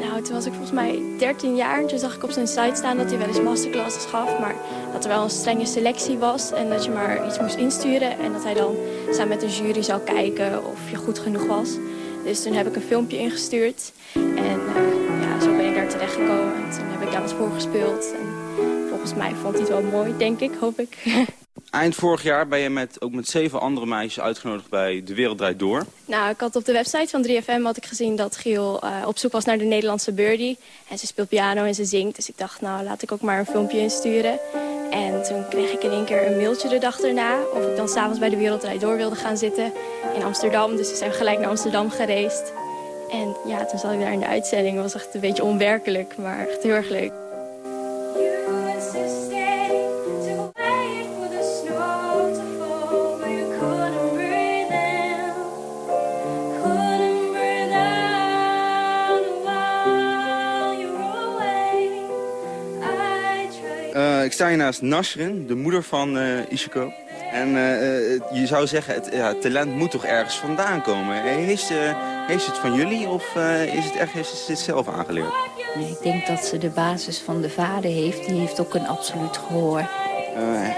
[SPEAKER 17] Nou, toen was ik volgens mij 13 jaar. En toen zag ik op zijn site staan dat hij wel eens masterclasses gaf. Maar dat er wel een strenge selectie was. En dat je maar iets moest insturen. En dat hij dan samen met een jury zou kijken of je goed genoeg was. Dus toen heb ik een filmpje ingestuurd. En eh, ja, zo ben ik daar terecht gekomen. En toen heb ik daar wat voor gespeeld. En volgens mij vond hij het wel mooi, denk ik, hoop ik. <laughs>
[SPEAKER 16] Eind vorig jaar ben je met, ook met zeven andere meisjes uitgenodigd bij De Wereld Draait Door.
[SPEAKER 17] Nou, ik had op de website van 3FM had ik gezien dat Giel eh, op zoek was naar de Nederlandse birdie. En ze speelt piano en ze zingt. Dus ik dacht, nou, laat ik ook maar een filmpje insturen. En toen kreeg ik in één keer een mailtje de dag erna... of ik dan s'avonds bij de Wereldrijd Door wilde gaan zitten in Amsterdam. Dus we zijn gelijk naar Amsterdam gereisd. En ja, toen zat ik daar in de uitzending. Het was echt een beetje onwerkelijk, maar echt heel erg leuk.
[SPEAKER 16] Sta hier naast Nasrin, de moeder van eh Ishiko. En eh, eh, je zou zeggen, het ja, talent moet toch ergens vandaan komen. Heeft ze, heeft ze het van jullie of is het echt, heeft ze het zelf aangeleerd?
[SPEAKER 18] Nee, ik denk dat ze de basis van de vader heeft. Die heeft ook een absoluut gehoor.
[SPEAKER 16] Eh,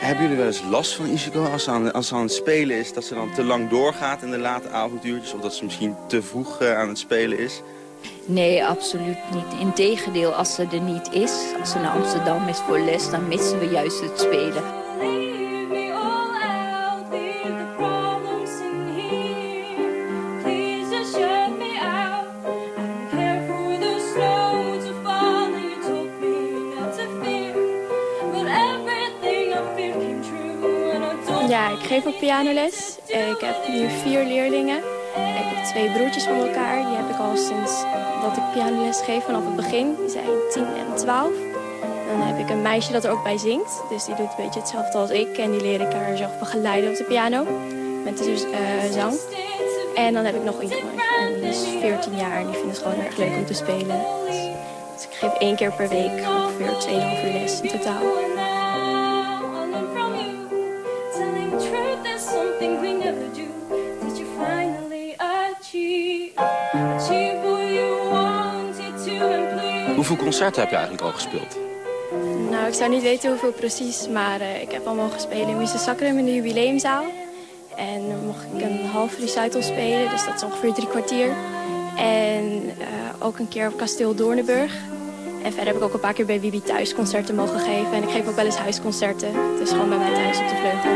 [SPEAKER 16] hebben jullie wel eens last van Ishiko als ze, aan, als ze aan het spelen is? Dat ze dan te lang doorgaat in de late avonduurtjes? Of dat ze misschien te vroeg aan het spelen is?
[SPEAKER 18] Nee, absoluut niet. Integendeel, als ze er niet is, als ze naar Amsterdam is voor les... dan missen we juist het spelen.
[SPEAKER 17] Ja, ik geef op pianoles. Ik heb nu vier leerlingen. Ik heb twee broertjes van elkaar. Die heb ik al sinds dat ik pianoles geef vanaf het begin. Die zijn 10 en 12. Dan heb ik een meisje dat er ook bij zingt. Dus die doet een beetje hetzelfde als ik. En die leer ik haar zo begeleiden op de piano. Met de dus, zang. En dan heb ik nog een jongen. En die is 14 jaar. En die vindt het gewoon erg leuk om te spelen. Dus ik geef één keer per week ongeveer 2,5 uur les in totaal.
[SPEAKER 16] Hoeveel concerten heb je eigenlijk al gespeeld?
[SPEAKER 17] Nou, ik zou niet weten hoeveel precies, maar eh, ik heb al mogen spelen in Mr. Sacrum in de jubileumzaal. En dan mocht ik een half recital spelen, dus dat is ongeveer drie kwartier. En eh, ook een keer op kasteel Doornenburg. En verder heb ik ook een paar keer bij Wibi thuis concerten mogen geven. En ik geef ook wel eens huisconcerten, dus gewoon bij mij thuis op de vleugel.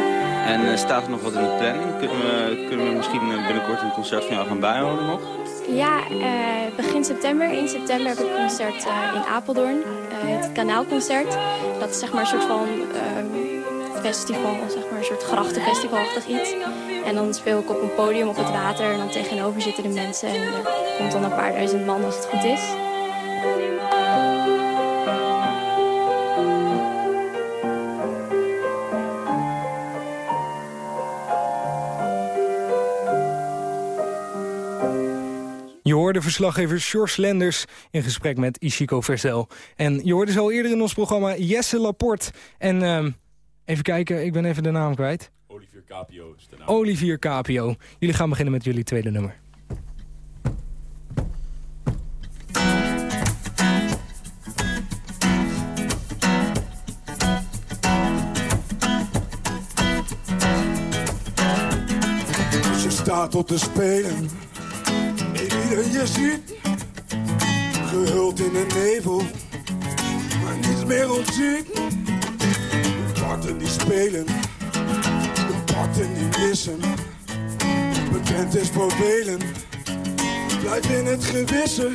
[SPEAKER 16] En eh, staat er nog wat in de planning? Kunnen we, kunnen we misschien binnenkort een concert van jou gaan bijwonen nog?
[SPEAKER 17] Ja, eh, begin september, 1 september heb ik een concert eh, in Apeldoorn. Eh, het Kanaalconcert. Dat is zeg maar een soort van ehm, festival, zeg maar een soort grachtenfestivalachtig iets. En dan speel ik op een podium op het water en dan tegenover zitten de mensen. En er komt dan een paar duizend man als het goed is.
[SPEAKER 3] Verslaggever Sjors Lenders in gesprek met Ishiko Versel. En je hoorde zo eerder in ons programma Jesse Laporte. En ehm, even kijken, ik ben even de naam kwijt.
[SPEAKER 2] Olivier Capio is de naam.
[SPEAKER 3] Olivier Capio. Jullie gaan beginnen met jullie tweede nummer.
[SPEAKER 12] Staat op te spelen, en je ziet, gehuld in de nevel, maar niets meer ontziet. De parten die spelen, de parten die missen, bekend is vervelend, blijf in het gewisse.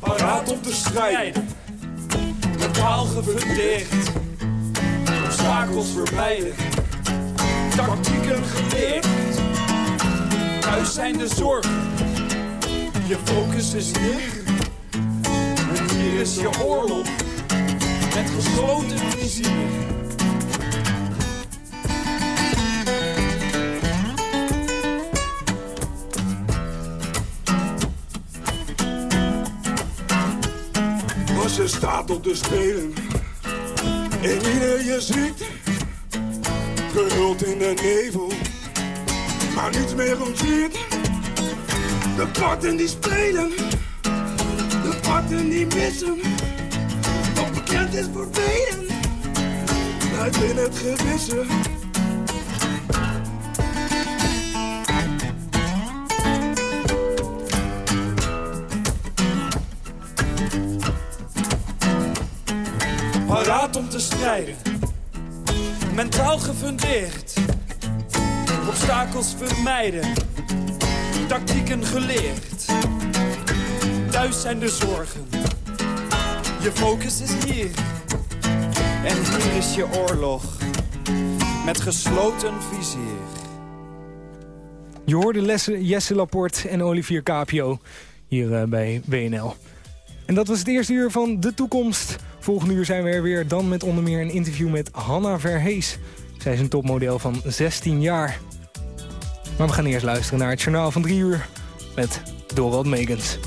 [SPEAKER 11] Paraat om te strijden, mentaal gefundeerd. Obstakels vermijden, tactieken geleerd. Thuis zijn de zorgen, je focus is hier. En hier is je oorlog, met gesloten vizier.
[SPEAKER 12] Staat op de spelen en ieder je ziet, gehuld in de nevel, maar niets meer ontziet. De parten die spelen, de parten die missen, wat bekend is voor velen, blijft in het gewisse.
[SPEAKER 11] Mentaal gefundeerd. Obstakels vermijden, tactieken geleerd. Thuis zijn de zorgen, je focus is hier. En hier is je oorlog, met gesloten vizier.
[SPEAKER 3] Je hoorde lessen Jesse Laporte en Olivier Capio hier eh, bij WNL. En dat was het eerste uur van De Toekomst. Volgende uur zijn we er weer, dan met onder meer een interview met Hanna Verhees. Zij is een topmodel van 16 jaar. Maar we gaan eerst luisteren naar het journaal van 3 uur met Dorald Megens.